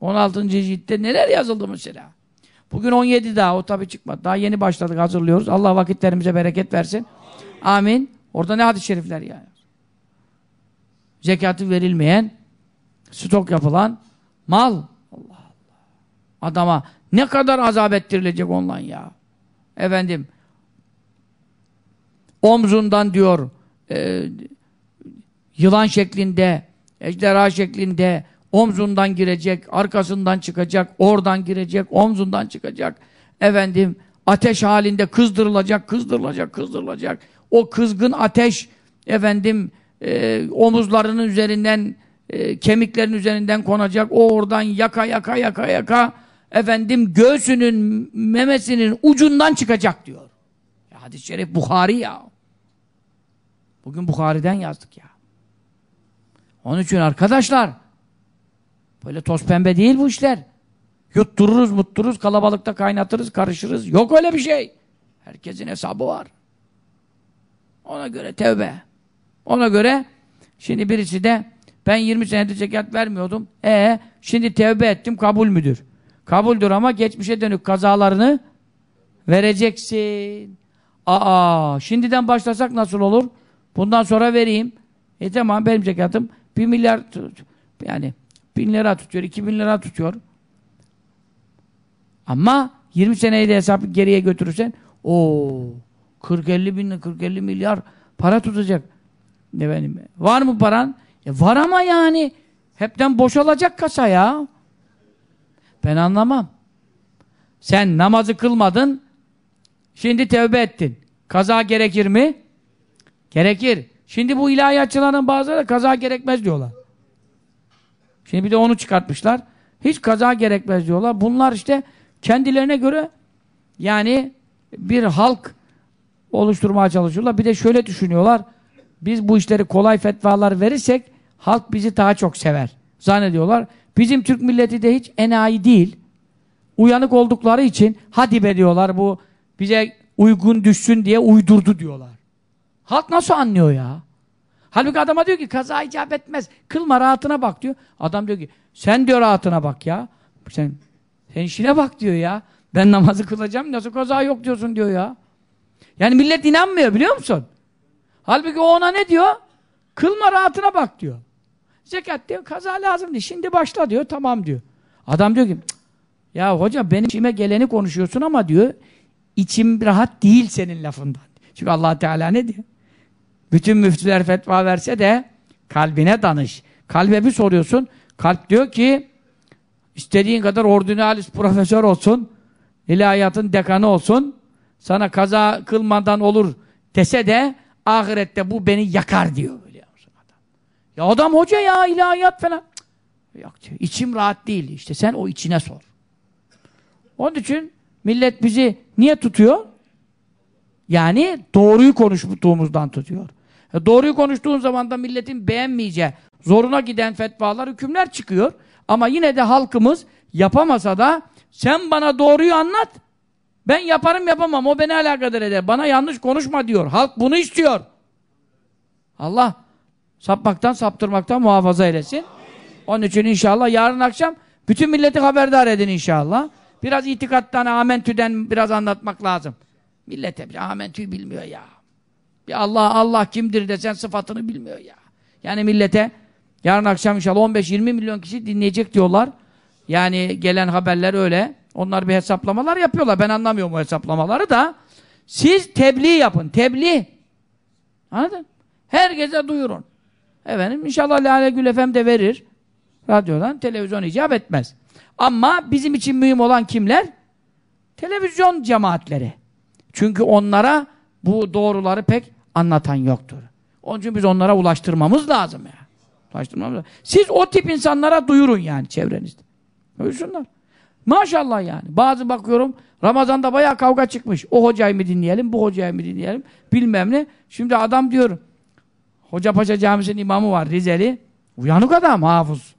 Speaker 1: 16. ciltte neler yazıldı mesela? Bugün 17 daha o tabi çıkmadı. Daha yeni başladık hazırlıyoruz. Allah vakitlerimize bereket versin. Amin. Amin. Orada ne hadis-i şerifler yani? Zekatı verilmeyen stok yapılan mal. Allah Allah. Adama ne kadar azap ettirilecek ondan ya. Efendim omzundan diyor e, yılan şeklinde, ejderha şeklinde omzundan girecek, arkasından çıkacak, oradan girecek, omzundan çıkacak. Efendim ateş halinde kızdırılacak, kızdırılacak, kızdırılacak. O kızgın ateş efendim e, omuzlarının üzerinden e, kemiklerin üzerinden konacak. O oradan yaka yaka yaka yaka efendim göğsünün memesinin ucundan çıkacak diyor. Hadis-i şerif Bukhari ya. Bugün Bukhari'den yazdık ya. Onun için arkadaşlar böyle toz pembe değil bu işler. Yuttururuz, muttururuz, kalabalıkta kaynatırız, karışırız. Yok öyle bir şey. Herkesin hesabı var. Ona göre tevbe. Ona göre şimdi birisi de ben 20 senedir zekat vermiyordum. E şimdi tevbe ettim kabul müdür? Kabuldür ama geçmişe dönük kazalarını vereceksin. Aa şimdiden başlasak nasıl olur? Bundan sonra vereyim. E tamam benim zekatım 1 milyar yani 1000 lira tutuyor, 2000 lira tutuyor. Ama 20 seneyi de hesap geriye götürürsen o 40-50 bin 40-50 milyar para tutacak. Efendim, var mı paran? E var ama yani hepten boşalacak kasa ya. Ben anlamam. Sen namazı kılmadın, şimdi tevbe ettin. Kaza gerekir mi? Gerekir. Şimdi bu ilahiyatçıların bazıları kaza gerekmez diyorlar. Şimdi bir de onu çıkartmışlar. Hiç kaza gerekmez diyorlar. Bunlar işte kendilerine göre yani bir halk oluşturmaya çalışıyorlar. Bir de şöyle düşünüyorlar. Biz bu işleri kolay fetvalar verirsek halk bizi daha çok sever. Zannediyorlar. Bizim Türk milleti de hiç enayi değil. Uyanık oldukları için hadi be diyorlar bu bize uygun düşsün diye uydurdu diyorlar. Halk nasıl anlıyor ya? Halbuki adama diyor ki kaza icap etmez. Kılma rahatına bak diyor. Adam diyor ki sen diyor rahatına bak ya. Sen, sen işine bak diyor ya. Ben namazı kılacağım nasıl kaza yok diyorsun diyor ya. Yani millet inanmıyor biliyor musun? Halbuki o ona ne diyor? Kılma rahatına bak diyor. Zekat diyor kaza lazım değil. Şimdi başla diyor tamam diyor. Adam diyor ki ya hoca benim içime geleni konuşuyorsun ama diyor içim rahat değil senin lafından. Çünkü allah Teala ne diyor? Bütün müftüler fetva verse de kalbine danış. Kalbe bir soruyorsun. Kalp diyor ki istediğin kadar ordinalis profesör olsun, ilahiyatın dekanı olsun, sana kaza kılmadan olur dese de ahirette bu beni yakar diyor. Ya adam hoca ya ilahiyat falan. Cık, yok diyor. İçim rahat değil. İşte sen o içine sor. Onun için millet bizi niye tutuyor? Yani doğruyu konuştuğumuzdan tutuyor. Doğruyu konuştuğun zaman da milletin beğenmeyeceği, zoruna giden fetvalar, hükümler çıkıyor. Ama yine de halkımız yapamasa da sen bana doğruyu anlat. Ben yaparım yapamam. O beni alakadar eder. Bana yanlış konuşma diyor. Halk bunu istiyor. Allah sapmaktan, saptırmaktan muhafaza eylesin. Onun için inşallah yarın akşam bütün milleti haberdar edin inşallah. Biraz itikattan, amentüden biraz anlatmak lazım. Millete amentüyü bilmiyor ya. Bir Allah Allah kimdir desen sıfatını bilmiyor ya. Yani millete yarın akşam inşallah 15-20 milyon kişi dinleyecek diyorlar. Yani gelen haberler öyle. Onlar bir hesaplamalar yapıyorlar. Ben anlamıyorum o hesaplamaları da. Siz tebliğ yapın. Tebliğ. Anladın? Herkese duyurun. Efendim inşallah Lale Gül Efem de verir. Radyodan televizyon icap etmez. Ama bizim için mühim olan kimler? Televizyon cemaatleri. Çünkü onlara bu doğruları pek anlatan yoktur. Onun için biz onlara ulaştırmamız lazım ya. Ulaştırmamız lazım. Siz o tip insanlara duyurun yani çevrenizde. Duyursunlar. Maşallah yani. Bazı bakıyorum Ramazan'da bayağı kavga çıkmış. O hocayı mı dinleyelim, bu hocayı mı dinleyelim bilmem ne. Şimdi adam diyor Hocapaşa Camisi'nin imamı var Rizeli. Uyanık adam hafız.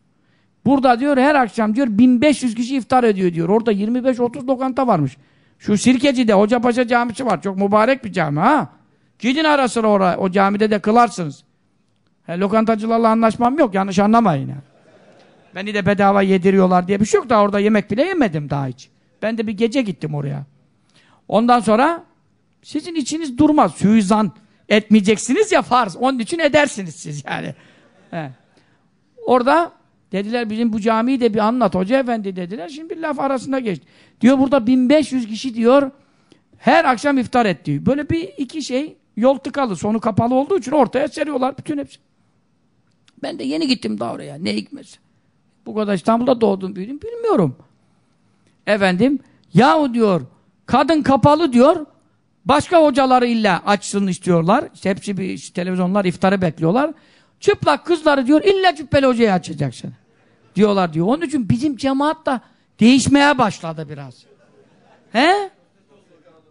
Speaker 1: Burada diyor her akşam diyor 1500 kişi iftar ediyor diyor. Orada 25-30 lokanta varmış. Şu Sirkeci'de Hocapaşa Camisi var. Çok mübarek bir cami ha. Gidin ara sıra oraya. O camide de kılarsınız. He, lokantacılarla anlaşmam yok. Yanlış anlamayın. Yani. Beni de bedava yediriyorlar diye bir şey yok da orada yemek bile yemedim daha hiç. Ben de bir gece gittim oraya. Ondan sonra sizin içiniz durmaz. Suizan etmeyeceksiniz ya farz. Onun için edersiniz siz yani. He. Orada dediler bizim bu camiyi de bir anlat hoca efendi dediler. Şimdi bir laf arasında geçti. Diyor burada 1500 kişi diyor her akşam iftar et diyor. Böyle bir iki şey yol tıkalı sonu kapalı olduğu için ortaya seriyorlar bütün hepsi. Ben de yeni gittim daha oraya. Ne hikmetse. Bu kadar İstanbul'da doğdum büyüdüm bilmiyorum. Efendim yahu diyor kadın kapalı diyor başka hocaları illa açsın istiyorlar. İşte hepsi bir işte televizyonlar iftarı bekliyorlar. Çıplak kızları diyor illa cübbeli hocayı açacaksın. Diyorlar diyor. Onun için bizim cemaat da değişmeye başladı biraz. He?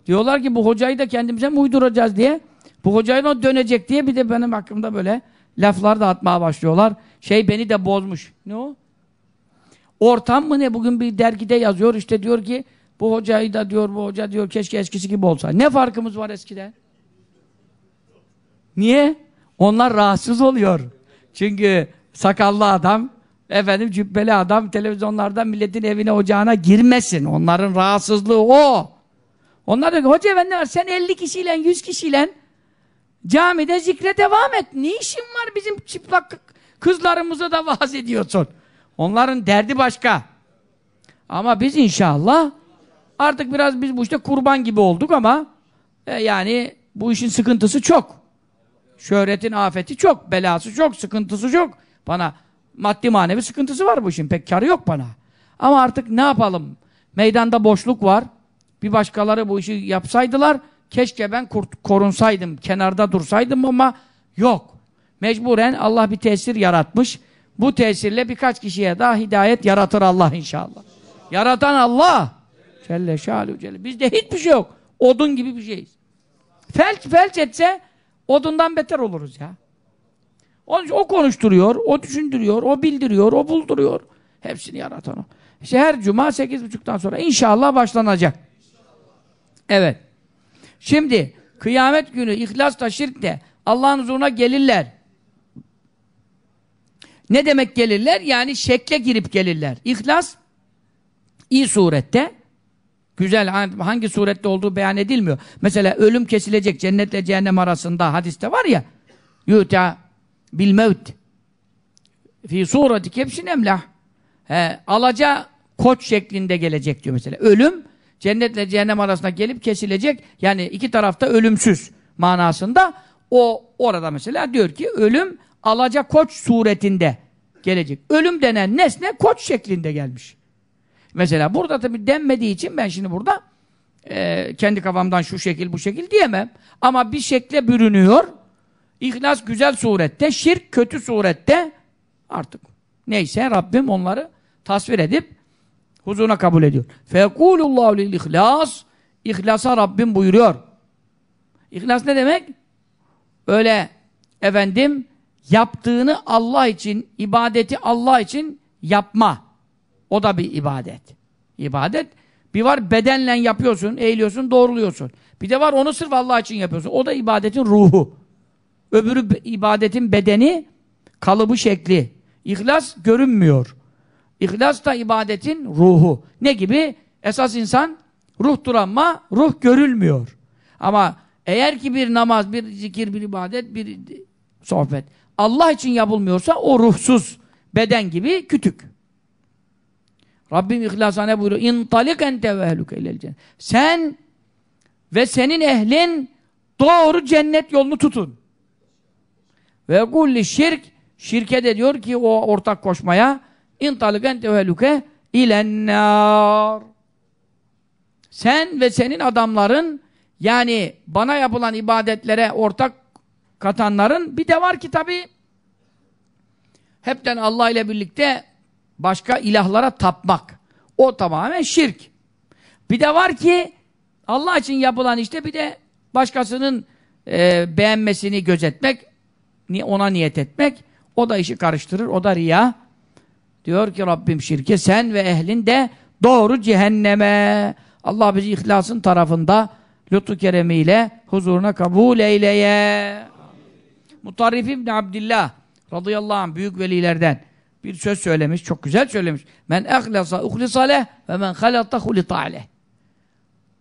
Speaker 1: Diyorlar ki bu hocayı da kendimize mi uyduracağız diye. Bu hocayla dönecek diye bir de benim hakkımda böyle laflar da atmaya başlıyorlar. Şey beni de bozmuş. Ne o? Ortam mı ne? Bugün bir dergide yazıyor işte diyor ki bu hocayı da diyor bu hoca diyor keşke eskisi gibi olsa. Ne farkımız var eskiden? Niye? Onlar rahatsız oluyor. Çünkü sakallı adam, efendim cübbeli adam televizyonlarda milletin evine ocağına girmesin. Onların rahatsızlığı o. Onlar diyor ki hoca efendi var sen 50 kişiyle 100 kişiyle camide zikre devam et. Ne işin var bizim çıplak kızlarımıza da vaaz ediyorsun. Onların derdi başka. Ama biz inşallah artık biraz biz bu işte kurban gibi olduk ama e, yani bu işin sıkıntısı çok. Şöhretin afeti çok, belası çok, sıkıntısı çok. Bana maddi manevi sıkıntısı var bu işin. Pek karı yok bana. Ama artık ne yapalım? Meydanda boşluk var. Bir başkaları bu işi yapsaydılar keşke ben korunsaydım, kenarda dursaydım ama yok. Mecburen Allah bir tesir yaratmış. Bu tesirle birkaç kişiye daha hidayet yaratır Allah inşallah. Yaratan Allah. Celle şalu celle. Bizde hiçbir şey yok. Odun gibi bir şeyiz. Felç felç etse odundan beter oluruz ya. Onun o konuşturuyor, o düşündürüyor, o bildiriyor, o bulduruyor. Hepsini yaratan o. İşte her cuma sekiz buçuktan sonra inşallah başlanacak. Evet. Şimdi kıyamet günü ihlas da şirk de Allah'ın huzuruna gelirler. Ne demek gelirler? Yani şekle girip gelirler. İhlas iyi surette güzel hangi surette olduğu beyan edilmiyor. Mesela ölüm kesilecek cennetle cehennem arasında hadiste var ya yuta bil mevt fi sureti kebşin emlah alaca koç şeklinde gelecek diyor mesela. Ölüm cennetle cehennem arasında gelip kesilecek. Yani iki tarafta ölümsüz manasında. O orada mesela diyor ki ölüm alaca koç suretinde gelecek. Ölüm denen nesne koç şeklinde gelmiş. Mesela burada tabi denmediği için ben şimdi burada e, kendi kafamdan şu şekil bu şekil diyemem. Ama bir şekle bürünüyor. İhlas güzel surette, şirk kötü surette artık neyse Rabbim onları tasvir edip huzuruna kabul ediyor. Fekulullahu lil ihlas İhlasa Rabbim buyuruyor. İhlas ne demek? Öyle efendim yaptığını Allah için, ibadeti Allah için yapma. O da bir ibadet. İbadet bir var bedenle yapıyorsun, eğiliyorsun, doğruluyorsun. Bir de var onu sırf Allah için yapıyorsun. O da ibadetin ruhu. Öbürü ibadetin bedeni, kalıbı, şekli. İhlas görünmüyor. İhlas da ibadetin ruhu. Ne gibi? Esas insan ruhtur ama ruh görülmüyor. Ama eğer ki bir namaz, bir zikir, bir ibadet, bir sohbet Allah için yapılmıyorsa o ruhsuz beden gibi kütük. Rabbim İhlas'a ne buyuruyor? İntalik ente ve ehluke ilel Sen ve senin ehlin doğru cennet yolunu tutun. Ve kulli şirk şirke de diyor ki o ortak koşmaya İntalik ente ve ehluke ilennâr. Sen ve senin adamların yani bana yapılan ibadetlere ortak katanların bir de var ki tabi hepten Allah ile birlikte başka ilahlara tapmak. O tamamen şirk. Bir de var ki Allah için yapılan işte bir de başkasının e, beğenmesini gözetmek, ona niyet etmek, o da işi karıştırır, o da riya. Diyor ki Rabbim şirke sen ve ehlin de doğru cehenneme. Allah bizi ihlasın tarafında lütfu keremiyle huzuruna kabul eyleye. Mutarrif İbni Abdillah radıyallahu anh büyük velilerden bir söz söylemiş, çok güzel söylemiş. Men ehlasa uhlisaleh ve men halata hulita'aleh.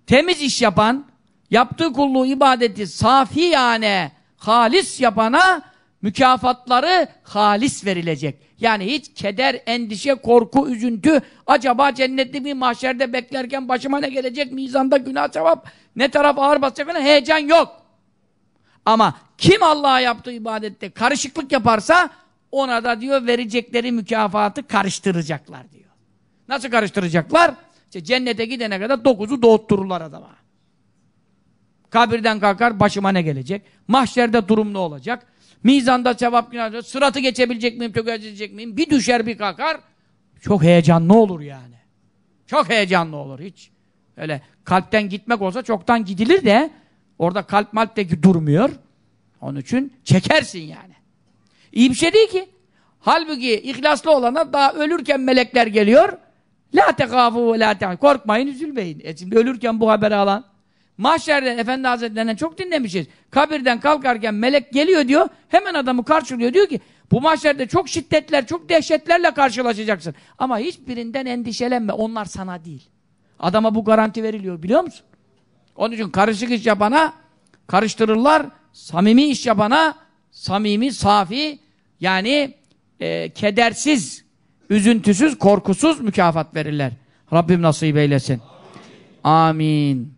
Speaker 1: Temiz iş yapan, yaptığı kulluğu, ibadeti safi yani halis yapana mükafatları halis verilecek. Yani hiç keder, endişe, korku, üzüntü, acaba cennetli bir mahşerde beklerken başıma ne gelecek, mizanda günah cevap, ne taraf ağır basacak falan heyecan yok. Ama kim Allah'a yaptığı ibadette karışıklık yaparsa ona da diyor verecekleri mükafatı karıştıracaklar diyor. Nasıl karıştıracaklar? İşte cennete gidene kadar dokuzu doğuttururlar adama. Kabirden kalkar başıma ne gelecek? Mahşerde durum ne olacak? Mizanda cevap günah Sıratı geçebilecek miyim, tökezleyecek miyim? Bir düşer bir kalkar. Çok heyecanlı olur yani. Çok heyecanlı olur hiç. Öyle kalpten gitmek olsa çoktan gidilir de orada kalp malp de durmuyor. Onun için çekersin yani. İyi bir şey değil ki. Halbuki ihlaslı olana daha ölürken melekler geliyor. La tekâfû ve la Korkmayın, üzülmeyin. E şimdi ölürken bu haberi alan. Mahşerde Efendi Hazretlerinden çok dinlemişiz. Kabirden kalkarken melek geliyor diyor. Hemen adamı karşılıyor. Diyor ki bu mahşerde çok şiddetler, çok dehşetlerle karşılaşacaksın. Ama hiçbirinden endişelenme. Onlar sana değil. Adama bu garanti veriliyor biliyor musun? Onun için karışık iş yapana karıştırırlar. Samimi iş yapana samimi, safi yani e, kedersiz, üzüntüsüz, korkusuz mükafat verirler. Rabbim nasip eylesin. Amin.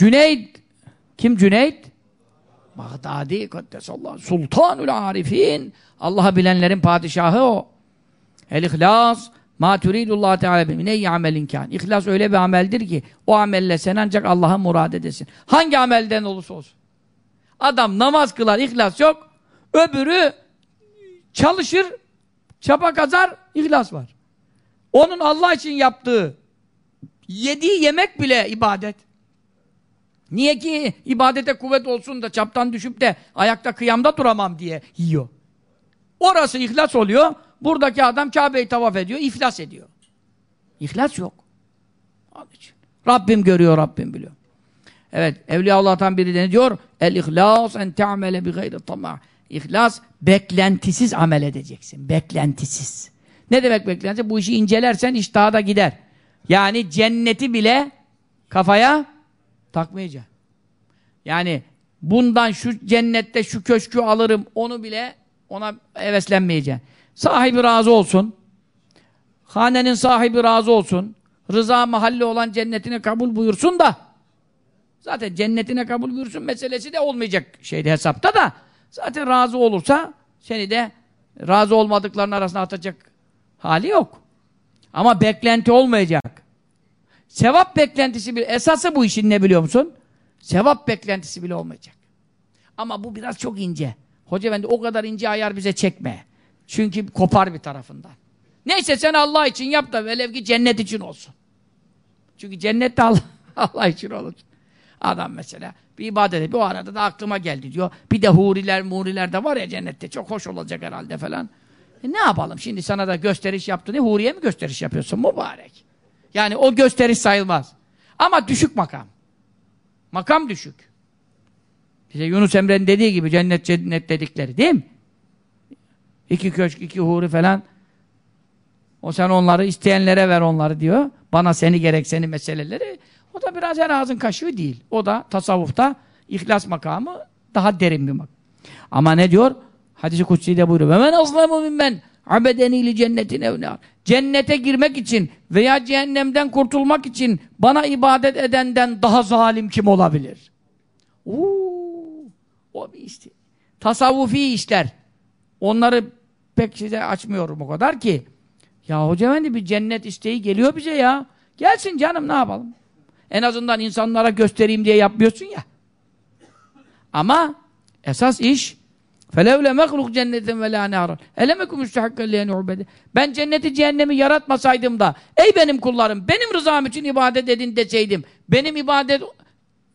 Speaker 1: Cüneyd kim Cüneyd? Bağdadi Kaddesallahu Sultanul Arifin Allah'ı bilenlerin padişahı o. El ihlas ma turidullah teala min ey amelin kan. İhlas öyle bir ameldir ki o amelle sen ancak Allah'a murad edesin. Hangi amelden olursa olsun. Adam namaz kılar, ihlas yok. Öbürü çalışır, çapa kazar, ihlas var. Onun Allah için yaptığı yediği yemek bile ibadet. Niye ki ibadete kuvvet olsun da çaptan düşüp de ayakta kıyamda duramam diye yiyor. Orası ihlas oluyor. Buradaki adam Kabe'yi tavaf ediyor, iflas ediyor. İhlas yok. Rabbim görüyor, Rabbim biliyor. Evet, Evliya Allah'tan biri de diyor? El ihlas en te'amele bi gayri tamah. İhlas, beklentisiz amel edeceksin. Beklentisiz. Ne demek beklenti? Bu işi incelersen iş daha da gider. Yani cenneti bile kafaya takmayacaksın. Yani bundan şu cennette şu köşkü alırım onu bile ona heveslenmeyeceksin. Sahibi razı olsun. Hanenin sahibi razı olsun. Rıza mahalli olan cennetine kabul buyursun da zaten cennetine kabul buyursun meselesi de olmayacak şeyde hesapta da zaten razı olursa seni de razı olmadıklarının arasına atacak hali yok. Ama beklenti olmayacak. Sevap beklentisi bir esası bu işin ne biliyor musun? Sevap beklentisi bile olmayacak. Ama bu biraz çok ince. Hoca efendi o kadar ince ayar bize çekme. Çünkü kopar bir tarafından. Neyse sen Allah için yap da velev ki cennet için olsun. Çünkü cennet de Allah, <laughs> Allah için olur. Adam mesela bir ibadet ediyor. O arada da aklıma geldi diyor. Bir de huriler, muriler de var ya cennette. Çok hoş olacak herhalde falan. E ne yapalım şimdi sana da gösteriş yaptı. Ne huriye mi gösteriş yapıyorsun mübarek? Yani o gösteriş sayılmaz. Ama düşük makam. Makam düşük. Bize Yunus Emre'nin dediği gibi cennet cennet dedikleri değil mi? İki köşk, iki huri falan. O sen onları isteyenlere ver onları diyor. Bana seni gerek seni meseleleri. O da biraz her ağzın kaşığı değil. O da tasavvufta ihlas makamı daha derin bir makam. Ama ne diyor? Hadis-i Kutsi'de buyuruyor. Ve men azlamu mimmen abedeni li cennetin evnar. Cennete girmek için veya cehennemden kurtulmak için bana ibadet edenden daha zalim kim olabilir? Uuu, o bir işte. Tasavvufi işler. Onları pek size açmıyorum o kadar ki. Ya hoca efendi bir cennet isteği geliyor bize ya. Gelsin canım ne yapalım? En azından insanlara göstereyim diye yapmıyorsun ya. Ama esas iş فَلَوْلَ مَخْلُقْ cenneten وَلَا نَارًا اَلَمَكُمْ مُسْتَحَكَّ لِيَنُعْبَدِ Ben cenneti cehennemi yaratmasaydım da ey benim kullarım benim rızam için ibadet edin deseydim benim ibadet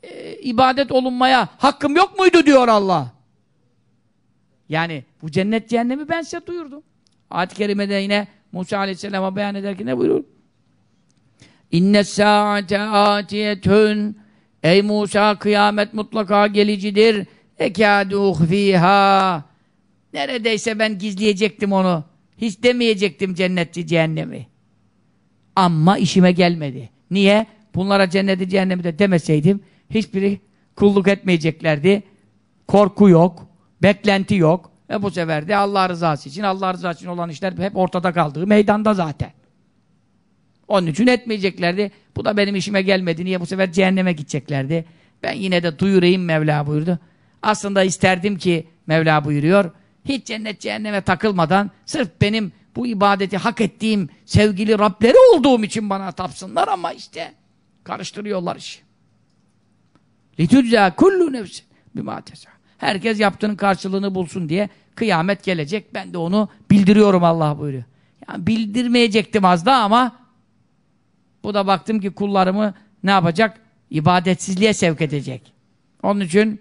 Speaker 1: e, ibadet olunmaya hakkım yok muydu diyor Allah. Yani bu cennet cehennemi ben size duyurdum. Ayet-i Kerime'de yine Musa Aleyhisselam'a beyan ederken ne buyurur? İnne saate atiyetün Ey Musa kıyamet mutlaka gelicidir. Ekâdûh fîhâ Neredeyse ben gizleyecektim onu. Hiç demeyecektim cennetçi cehennemi. Ama işime gelmedi. Niye? Bunlara cenneti cehennemi de demeseydim hiçbiri kulluk etmeyeceklerdi. Korku yok, beklenti yok. Ve bu sefer de Allah rızası için, Allah rızası için olan işler hep ortada kaldığı meydanda zaten. Onun için etmeyeceklerdi. Bu da benim işime gelmedi. Niye? Bu sefer cehenneme gideceklerdi. Ben yine de duyurayım Mevla buyurdu. Aslında isterdim ki Mevla buyuruyor. hiç cennet cehenneme takılmadan sırf benim bu ibadeti hak ettiğim sevgili Rableri olduğum için bana tapsınlar ama işte karıştırıyorlar işi. لِتُجْزَا kullu nefsi bima Herkes yaptığının karşılığını bulsun diye kıyamet gelecek. Ben de onu bildiriyorum Allah buyuruyor. Yani bildirmeyecektim az da ama bu da baktım ki kullarımı ne yapacak? İbadetsizliğe sevk edecek. Onun için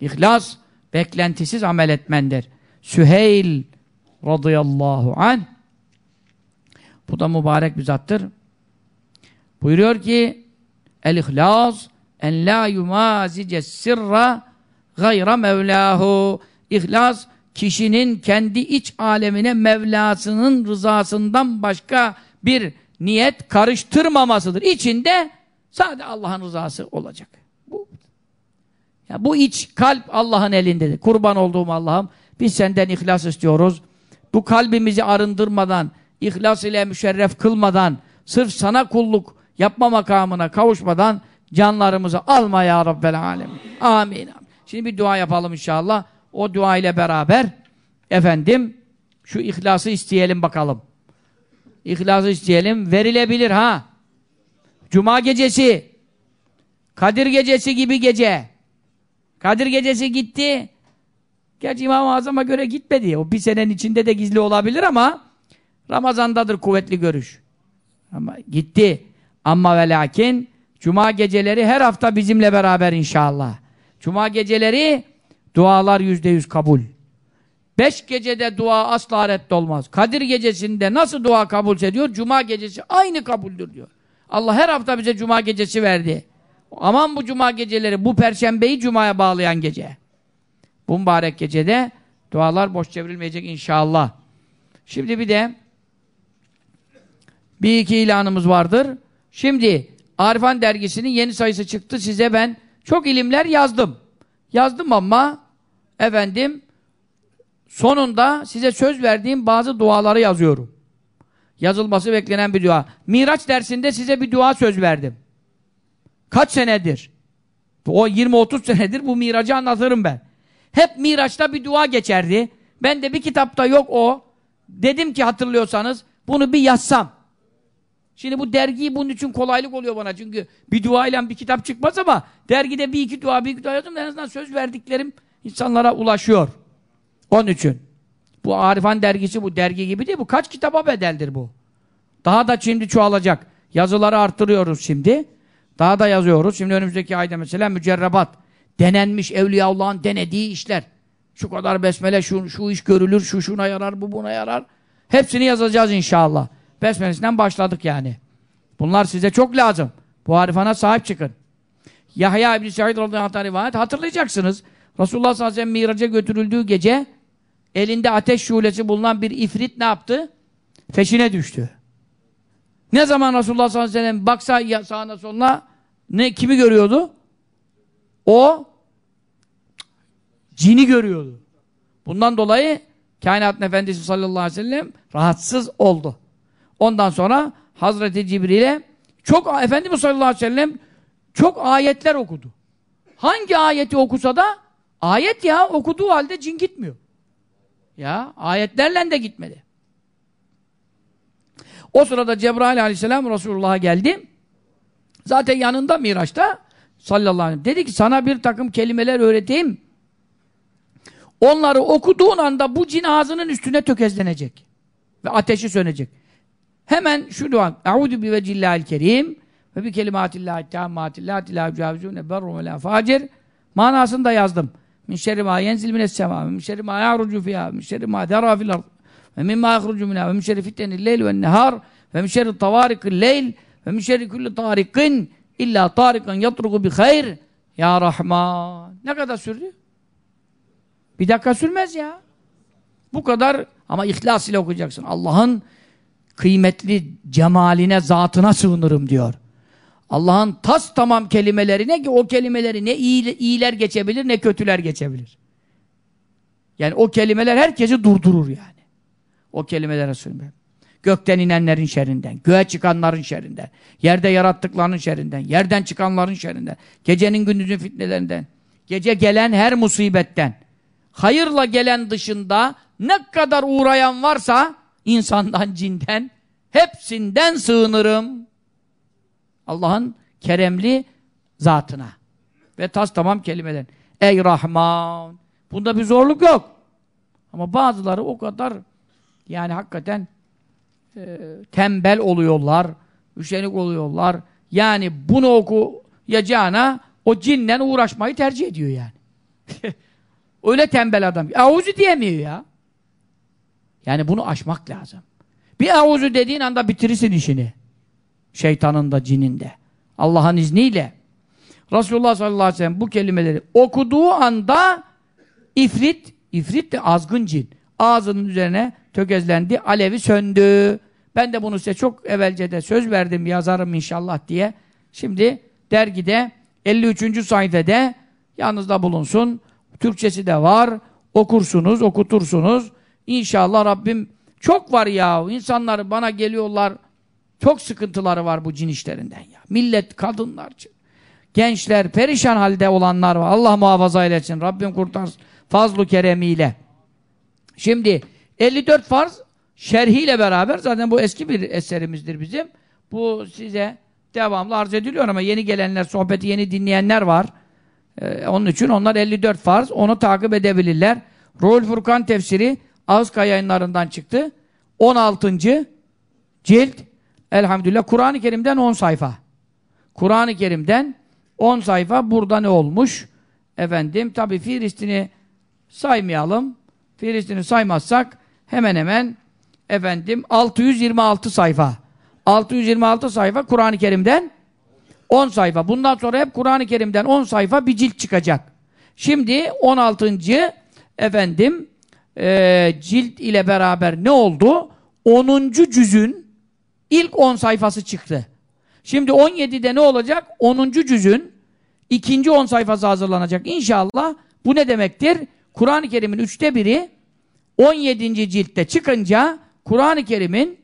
Speaker 1: ihlas beklentisiz amel etmendir. Süheyl radıyallahu anh bu da mübarek bir zattır. Buyuruyor ki el-ihlas en la yumazice sirra gayra mevlahu İhlas kişinin kendi iç alemine Mevlasının rızasından başka bir niyet karıştırmamasıdır. İçinde sadece Allah'ın rızası olacak. Ya bu iç kalp Allah'ın elindedir. Kurban olduğum Allah'ım biz senden ihlas istiyoruz. Bu kalbimizi arındırmadan, ihlas ile müşerref kılmadan, sırf sana kulluk yapma makamına kavuşmadan canlarımızı alma ya Rabbel Alemin. Amin. Şimdi bir dua yapalım inşallah. O dua ile beraber efendim şu ihlası isteyelim bakalım. İhlası isteyelim. Verilebilir ha. Cuma gecesi Kadir gecesi gibi gece. Kadir gecesi gitti. Gerçi İmam-ı Azam'a göre gitmedi. O bir senenin içinde de gizli olabilir ama Ramazan'dadır kuvvetli görüş. Ama gitti. Ama ve lakin Cuma geceleri her hafta bizimle beraber inşallah. Cuma geceleri dualar yüzde yüz kabul. Beş gecede dua asla reddolmaz. Kadir gecesinde nasıl dua kabul ediyor? Cuma gecesi aynı kabuldür diyor. Allah her hafta bize cuma gecesi verdi. Aman bu cuma geceleri, bu perşembeyi cumaya bağlayan gece. Bu mübarek gecede dualar boş çevrilmeyecek inşallah. Şimdi bir de bir iki ilanımız vardır. Şimdi Arifan dergisinin yeni sayısı çıktı. Size ben çok ilimler yazdım. Yazdım ama efendim sonunda size söz verdiğim bazı duaları yazıyorum. Yazılması beklenen bir dua. Miraç dersinde size bir dua söz verdim. Kaç senedir? O 20-30 senedir bu miracı anlatırım ben. Hep Miraç'ta bir dua geçerdi. Ben de bir kitapta yok o. Dedim ki hatırlıyorsanız bunu bir yazsam. Şimdi bu dergiyi bunun için kolaylık oluyor bana çünkü bir dua ile bir kitap çıkmaz ama dergide bir iki dua bir iki dua yazdım en azından söz verdiklerim insanlara ulaşıyor. Onun için. Bu Arifan dergisi bu dergi gibi değil bu kaç kitaba bedeldir bu. Daha da şimdi çoğalacak. Yazıları arttırıyoruz şimdi. Daha da yazıyoruz. Şimdi önümüzdeki ayda mesela mücerrebat. Denenmiş Evliyaullah'ın denediği işler. Şu kadar besmele, şu, şu iş görülür, şu şuna yarar, bu buna yarar. Hepsini yazacağız inşallah. Besmelesinden başladık yani. Bunlar size çok lazım. Bu harifana sahip çıkın. Yahya İbni Said radıyallahu anh rivayet hatırlayacaksınız. Resulullah sallallahu aleyhi ve sellem miraca götürüldüğü gece elinde ateş şulesi bulunan bir ifrit ne yaptı? Peşine düştü. Ne zaman Resulullah sallallahu aleyhi ve sellem baksa sağına soluna ne kimi görüyordu? O cini görüyordu. Bundan dolayı kainatın efendisi sallallahu aleyhi ve sellem rahatsız oldu. Ondan sonra Hazreti Cibril'e çok Efendimiz sallallahu aleyhi ve sellem çok ayetler okudu. Hangi ayeti okusa da ayet ya okuduğu halde cin gitmiyor. Ya ayetlerle de gitmedi. O sırada Cebrail aleyhisselam Resulullah'a geldi. Zaten yanında Miraç'ta sallallahu aleyhi ve sellem. Dedi ki sana bir takım kelimeler öğreteyim. Onları okuduğun anda bu cin ağzının üstüne tökezlenecek. Ve ateşi sönecek. Hemen şu dua. Euzu bi vecihillahil kerim ve bi kelimatillahi tammati la ilahe cavizune berru ve la facir. Manasını da yazdım. Min şerri yenzil mines sema min şerri ma ya'rucu fiha min şerri ma dara fil ard ve mimma yahrucu minha ve min şerri fitnenil leyl ve nehar ve min şerri tavarikil leyl ve min şerri kulli tarikin illa tarikan yatruku bi hayr ya Rahman. Ne kadar sürdü? Bir dakika sürmez ya. Bu kadar ama ihlas ile okuyacaksın. Allah'ın kıymetli cemaline, zatına sığınırım diyor. Allah'ın tas tamam kelimelerine ki o kelimeleri ne iyi, iyiler geçebilir ne kötüler geçebilir. Yani o kelimeler herkesi durdurur yani. O kelimelere sığınırım. Gökten inenlerin şerrinden, göğe çıkanların şerrinden, yerde yarattıklarının şerrinden, yerden çıkanların şerrinden, gecenin gündüzün fitnelerinden, gece gelen her musibetten, hayırla gelen dışında ne kadar uğrayan varsa insandan, cinden hepsinden sığınırım. Allah'ın keremli zatına. Ve tas tamam kelimeden. Ey Rahman. Bunda bir zorluk yok. Ama bazıları o kadar yani hakikaten e, tembel oluyorlar, üşenik oluyorlar. Yani bunu okuyacağına o cinle uğraşmayı tercih ediyor yani. <laughs> Öyle tembel adam. Avuzu diyemiyor ya. Yani bunu aşmak lazım. Bir avuzu dediğin anda bitirirsin işini. Şeytanın da cinin de. Allah'ın izniyle. Resulullah sallallahu aleyhi ve sellem bu kelimeleri okuduğu anda ifrit, ifrit de azgın cin. Ağzının üzerine tökezlendi, alevi söndü. Ben de bunu size çok evvelce de söz verdim, yazarım inşallah diye. Şimdi dergide 53. sayfede yanınızda bulunsun. Türkçesi de var. Okursunuz, okutursunuz. İnşallah Rabbim çok var ya. İnsanlar bana geliyorlar. Çok sıkıntıları var bu cin işlerinden ya. Millet, kadınlar, gençler, perişan halde olanlar var. Allah muhafaza eylesin. Rabbim kurtarsın. Fazlu keremiyle. Şimdi 54 farz şerhiyle beraber zaten bu eski bir eserimizdir bizim. Bu size devamlı arz ediliyor ama yeni gelenler, sohbeti yeni dinleyenler var. Ee, onun için onlar 54 farz. Onu takip edebilirler. Ruhul Furkan tefsiri Ağızka yayınlarından çıktı. 16. cilt elhamdülillah Kur'an-ı Kerim'den 10 sayfa. Kur'an-ı Kerim'den 10 sayfa burada ne olmuş? Efendim tabi Filistin'i saymayalım. Filistin'i saymazsak hemen hemen efendim 626 sayfa. 626 sayfa Kur'an-ı Kerim'den 10 sayfa. Bundan sonra hep Kur'an-ı Kerim'den 10 sayfa bir cilt çıkacak. Şimdi 16. efendim e, cilt ile beraber ne oldu? 10. cüzün ilk 10 sayfası çıktı. Şimdi 17'de ne olacak? 10. cüzün ikinci 10 sayfası hazırlanacak. İnşallah bu ne demektir? Kur'an-ı Kerim'in üçte biri 17. ciltte çıkınca Kur'an-ı Kerim'in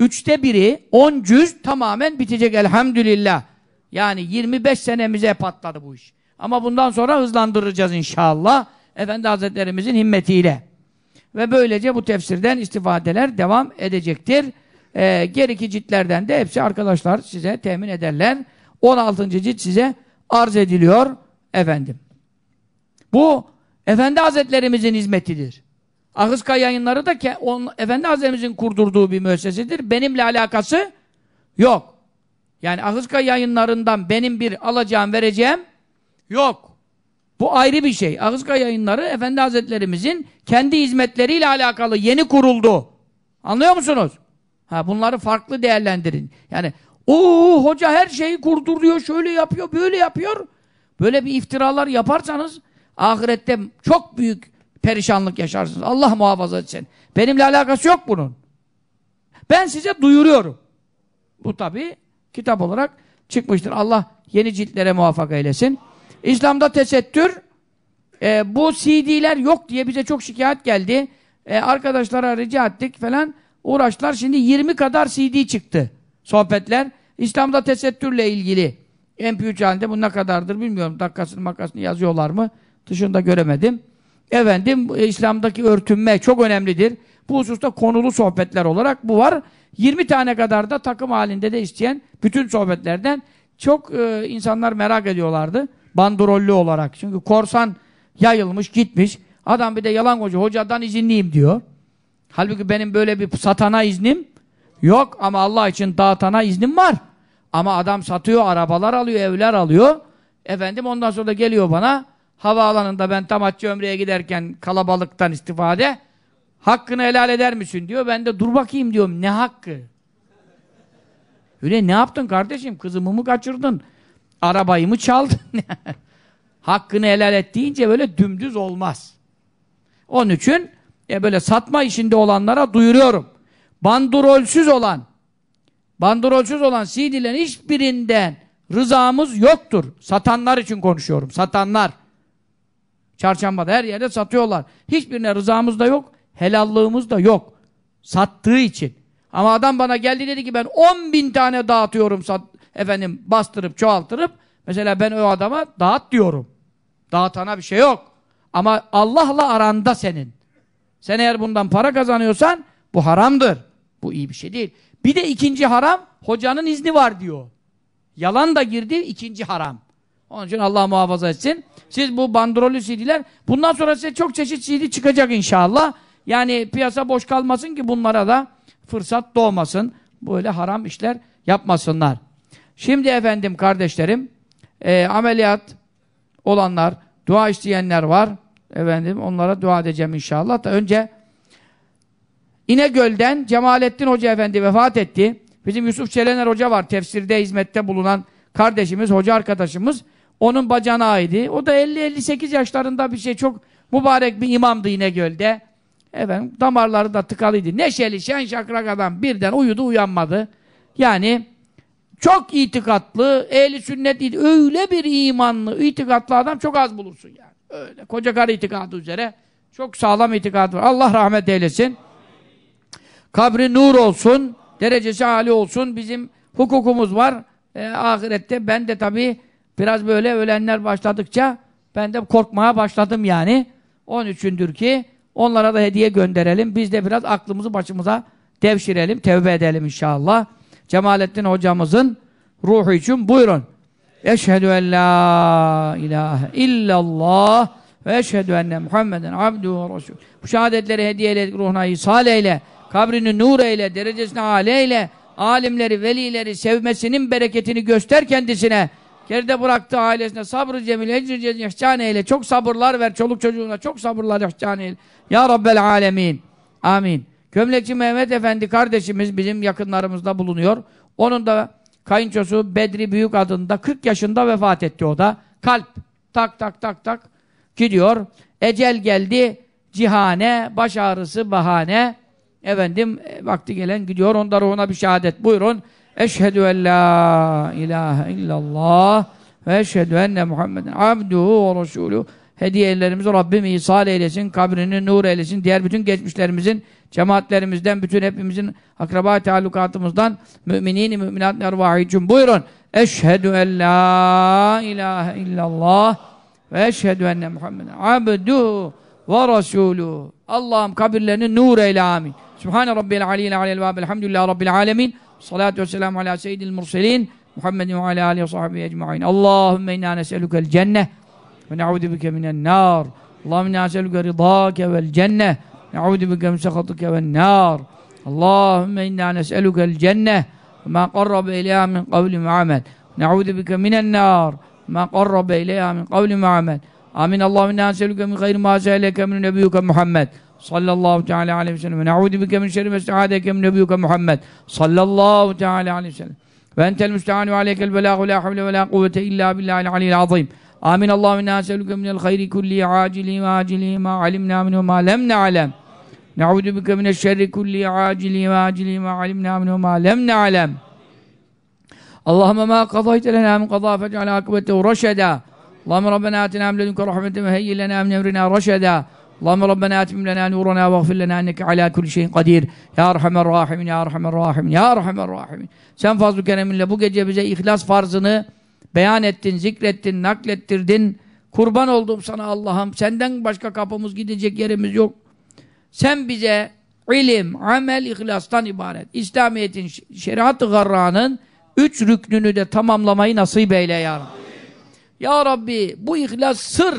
Speaker 1: üçte biri 10 cüz tamamen bitecek elhamdülillah. Yani 25 senemize patladı bu iş. Ama bundan sonra hızlandıracağız inşallah. Efendi Hazretlerimizin himmetiyle. Ve böylece bu tefsirden istifadeler devam edecektir. Ee, geriki ciltlerden de hepsi arkadaşlar size temin ederler. 16. cilt size arz ediliyor efendim. Bu Efendi Hazretlerimizin hizmetidir. Ahıska yayınları da ke, on, Efendi Hazretlerimizin kurdurduğu bir müessesedir. Benimle alakası yok. Yani Ahıska yayınlarından benim bir alacağım, vereceğim yok. Bu ayrı bir şey. Ahıska yayınları Efendi Hazretlerimizin kendi hizmetleriyle alakalı yeni kuruldu. Anlıyor musunuz? Ha bunları farklı değerlendirin. Yani o hoca her şeyi kurduruyor, şöyle yapıyor, böyle yapıyor. Böyle bir iftiralar yaparsanız ahirette çok büyük perişanlık yaşarsınız. Allah muhafaza etsin. Benimle alakası yok bunun. Ben size duyuruyorum. Bu tabi kitap olarak çıkmıştır. Allah yeni ciltlere muvaffak eylesin. İslam'da tesettür e, bu CD'ler yok diye bize çok şikayet geldi. E, arkadaşlara rica ettik falan uğraştılar. Şimdi 20 kadar CD çıktı. Sohbetler. İslam'da tesettürle ilgili MP3 halinde bu ne kadardır bilmiyorum. Dakikasını makasını yazıyorlar mı? Dışında göremedim. Efendim İslam'daki örtünme çok önemlidir. Bu hususta konulu sohbetler olarak bu var. 20 tane kadar da takım halinde de isteyen bütün sohbetlerden çok e, insanlar merak ediyorlardı. Bandrollü olarak. Çünkü korsan yayılmış gitmiş. Adam bir de yalan hoca. Hocadan izinliyim diyor. Halbuki benim böyle bir satana iznim yok ama Allah için dağıtana iznim var. Ama adam satıyor, arabalar alıyor, evler alıyor. Efendim ondan sonra da geliyor bana havaalanında ben tam Hacı Ömre'ye giderken kalabalıktan istifade hakkını helal eder misin diyor. Ben de dur bakayım diyorum. Ne hakkı? Öyle ne yaptın kardeşim? Kızımı mı kaçırdın? Arabayı mı çaldın? <laughs> hakkını helal et deyince böyle dümdüz olmaz. Onun için e böyle satma işinde olanlara duyuruyorum. Bandrolsüz olan bandrolsüz olan CD'lerin hiçbirinden rızamız yoktur. Satanlar için konuşuyorum. Satanlar. Çarşambada her yerde satıyorlar. Hiçbirine rızamız da yok, helallığımız da yok. Sattığı için. Ama adam bana geldi dedi ki ben 10 bin tane dağıtıyorum sat, efendim bastırıp çoğaltırıp mesela ben o adama dağıt diyorum. Dağıtana bir şey yok. Ama Allah'la aranda senin. Sen eğer bundan para kazanıyorsan bu haramdır. Bu iyi bir şey değil. Bir de ikinci haram hocanın izni var diyor. Yalan da girdi ikinci haram. Onun için Allah muhafaza etsin. Siz bu bandrolü CD'ler bundan sonra size çok çeşit CD çıkacak inşallah. Yani piyasa boş kalmasın ki bunlara da fırsat doğmasın. Böyle haram işler yapmasınlar. Şimdi efendim kardeşlerim e, ameliyat olanlar, dua isteyenler var. Efendim onlara dua edeceğim inşallah da önce İnegöl'den Cemalettin Hoca Efendi vefat etti. Bizim Yusuf Çelener Hoca var. Tefsirde hizmette bulunan kardeşimiz, hoca arkadaşımız. Onun bacana aidi. O da 50-58 yaşlarında bir şey çok mübarek bir imamdı İnegöl'de. Efendim damarları da tıkalıydı. Neşeli, şen şakrak adam birden uyudu uyanmadı. Yani çok itikatlı, ehli sünnet. Öyle bir imanlı, itikatlı adam çok az bulursun yani. Öyle. Koca karı itikadı üzere. Çok sağlam itikadı var. Allah rahmet eylesin. Kabri nur olsun. Derecesi âli olsun. Bizim hukukumuz var. E, ahirette ben de tabii biraz böyle ölenler başladıkça ben de korkmaya başladım yani. Onun üçündür ki onlara da hediye gönderelim. Biz de biraz aklımızı başımıza devşirelim. Tevbe edelim inşallah. Cemalettin hocamızın ruhu için buyurun. Eşhedü en la ilahe illallah ve eşhedü enne Muhammeden abduhu ve resul. Bu şehadetleri hediye eyle, ruhuna ihsal eyle, kabrini nur eyle, derecesine âle eyle, alimleri, velileri sevmesinin bereketini göster kendisine. Geride bıraktığı ailesine sabrı cemil, ecri ihsan eyle. Çok sabırlar ver çoluk çocuğuna, çok sabırlar ihsan eyle. Ya Rabbel alemin. Amin. Gömlekçi Mehmet Efendi kardeşimiz bizim yakınlarımızda bulunuyor. Onun da kayınçosu Bedri Büyük adında 40 yaşında vefat etti o da. Kalp tak tak tak tak gidiyor. Ecel geldi cihane, baş ağrısı bahane. Efendim e, vakti gelen gidiyor. Onda ruhuna bir şehadet buyurun. Eşhedü en la ilahe illallah ve eşhedü enne Muhammeden abduhu ve resulü. Hediyelerimizi Rabbim ihsal eylesin, kabrini nur eylesin. Diğer bütün geçmişlerimizin, cemaatlerimizden, bütün hepimizin akraba teallukatımızdan müminin müminat ervahı için buyurun. Eşhedü en la ilahe illallah ve eşhedü enne Muhammeden abduhu ve resulü. Allah'ım kabirlerini nur eyle amin. Subhane Rabbil aliyyil alel vâb. Elhamdülillah Rabbil alemin. Salatu vesselamu ala seyyidil murselin. Muhammedin ve ala alihi ve sahbihi ecma'in. Allahümme inna nes'elukel cenneh ve ne'udu bike minen nar. Allahümme inna nes'eluke ridâke vel cenneh. Ne'udu bike min sekhatike vel nar. Allahümme inna nes'elukel cenneh ve ma qarrabe ileyha min kavli ve amel. Ne'udu bike minen nar. Ma qarrabe ileyha min kavli ve amel. Amin. Allahümme inna nes'eluke min gayri ma se'eleke min nebiyyuke Muhammed. Sallallahu teala aleyhi ve sellem. Ve ne'udu bike min şerri mesta'adeke min nebiyyuke Muhammed. Sallallahu teala aleyhi ve sellem. Ve entel müstehanu aleykel belâhu la havle ve la kuvvete illa billahil aliyyil azim. Amin. Allahümme inna nes'eluke minel hayri kulli acili ve acili ma alimna minhu ma lem ne'alem. Ne'udu bike mineşşerri kulli acili ve acili ma alimna minhu ma lem ne'alem. Allahümme ma kadayte lena min atina min ledunke rahmeten ve heyyi lena min emrina reşeda. Allahümme Rabbena atim lena nurana ve gfir lena enneke ala kulli şeyin kadir. Ya Erhamer Rahimin, Ya Erhamer Rahimin, Ya Erhamer Rahimin. Sen fazl-ı kereminle bu gece bize ihlas farzını beyan ettin, zikrettin, naklettirdin. Kurban oldum sana Allah'ım. Senden başka kapımız gidecek yerimiz yok. Sen bize ilim, amel, ihlastan ibaret. İslamiyet'in, şeriat-ı garra'nın üç rüknünü de tamamlamayı nasip eyle ya Rabbi. Ya Rabbi bu ihlas sır.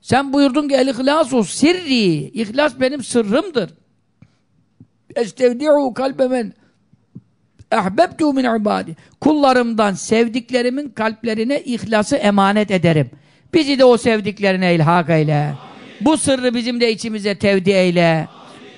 Speaker 1: Sen buyurdun ki el-ihlasu sirri. İhlas benim sırrımdır. Estevdi'u kalbemen ehbebtu min ibadi. Kullarımdan sevdiklerimin kalplerine ihlası emanet ederim. Bizi de o sevdiklerine ilhak eyle. Amin. Bu sırrı bizim de içimize tevdi eyle. Amin.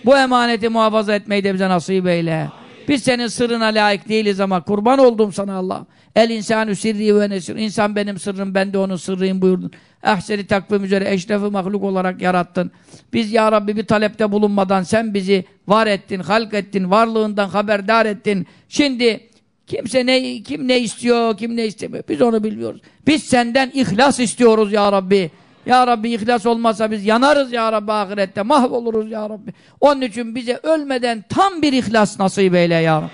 Speaker 1: Bu emaneti muhafaza etmeyi de bize nasip eyle. Amin. Biz senin sırrına layık değiliz ama kurban oldum sana Allah. El insanü sirri ve nesir. İnsan benim sırrım, ben de onun sırrıyım buyurdun. Ehseni takvim üzere eşrefi mahluk olarak yarattın. Biz ya Rabbi bir talepte bulunmadan sen bizi var ettin, halk ettin, varlığından haberdar ettin. Şimdi kimse ne kim ne istiyor, kim ne istemiyor biz onu bilmiyoruz. Biz senden ihlas istiyoruz ya Rabbi. Ya Rabbi ihlas olmazsa biz yanarız ya Rabbi ahirette mahvoluruz ya Rabbi. Onun için bize ölmeden tam bir ihlas nasip eyle ya Rabbi.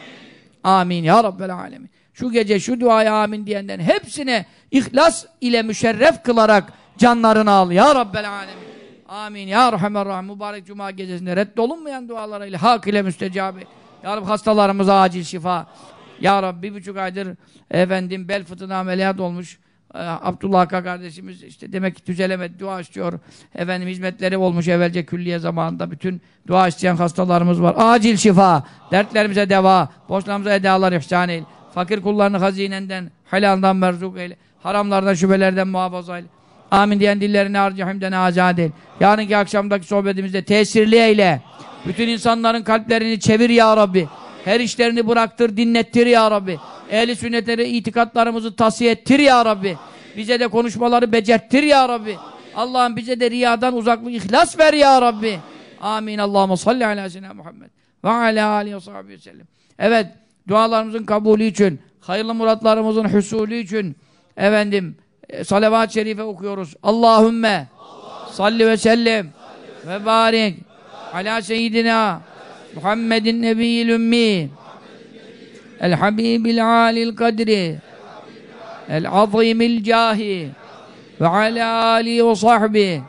Speaker 1: Amin ya Rabbel alemin. Şu gece şu duaya amin diyenden hepsine ihlas ile müşerref kılarak canlarını al ya Rabbel alemin. Amin ya Rahman Rahim. Mübarek Cuma gecesinde reddolunmayan dualarıyla hak ile müstecabi. Ya Rabbi hastalarımıza acil şifa. Ya Rabbi bir buçuk aydır efendim bel fıtığına ameliyat olmuş. Ee, Abdullah Hakk'a kardeşimiz işte demek ki düzelemedi dua istiyor. Efendim hizmetleri olmuş evvelce külliye zamanında bütün dua isteyen hastalarımız var. Acil şifa, dertlerimize deva, borçlarımıza edalar ihsan eyle. Fakir kullarını hazinenden, helaldan merzuk eyle. Haramlardan, şüphelerden muhafaza eyle. Amin diyen dillerini harcahimden azad eyle. Yarınki akşamdaki sohbetimizde tesirli eyle. Bütün insanların kalplerini çevir ya Rabbi. Her işlerini bıraktır, dinlettir ya Rabbi. Ehli sünnetlere itikatlarımızı tasfiye ettir ya Rabbi. Bize de konuşmaları becerttir ya Rabbi. Allah'ım bize de riyadan uzaklık ihlas ver ya Rabbi. Amin. Allahumme salli ala seyyidina Muhammed ve ala alihi ve sahbihi sellem. Evet, dualarımızın kabulü için, hayırlı muratlarımızın husulü için efendim e, salavat-ı şerife okuyoruz. Allahümme salli ve sellem ve barik ala seyyidina Muhammedin nebiyyil ümmi el habibil alil kadri el azimil cahi ve ala alihi ve sahbihi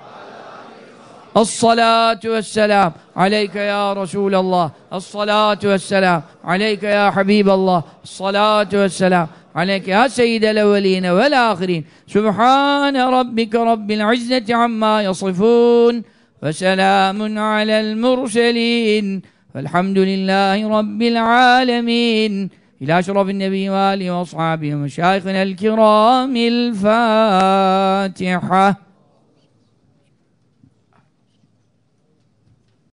Speaker 1: الصلاة والسلام عليك يا رسول الله. الصلاة والسلام عليك يا حبيب الله. الصلاة والسلام عليك يا سيد الأولين والآخرين. سبحان ربك رب العزة عما يصفون وسلام على المرسلين. والحمد لله رب العالمين. إلى أشرف النبي وآله وأصحابه ومشايخنا الكرام الفاتحة.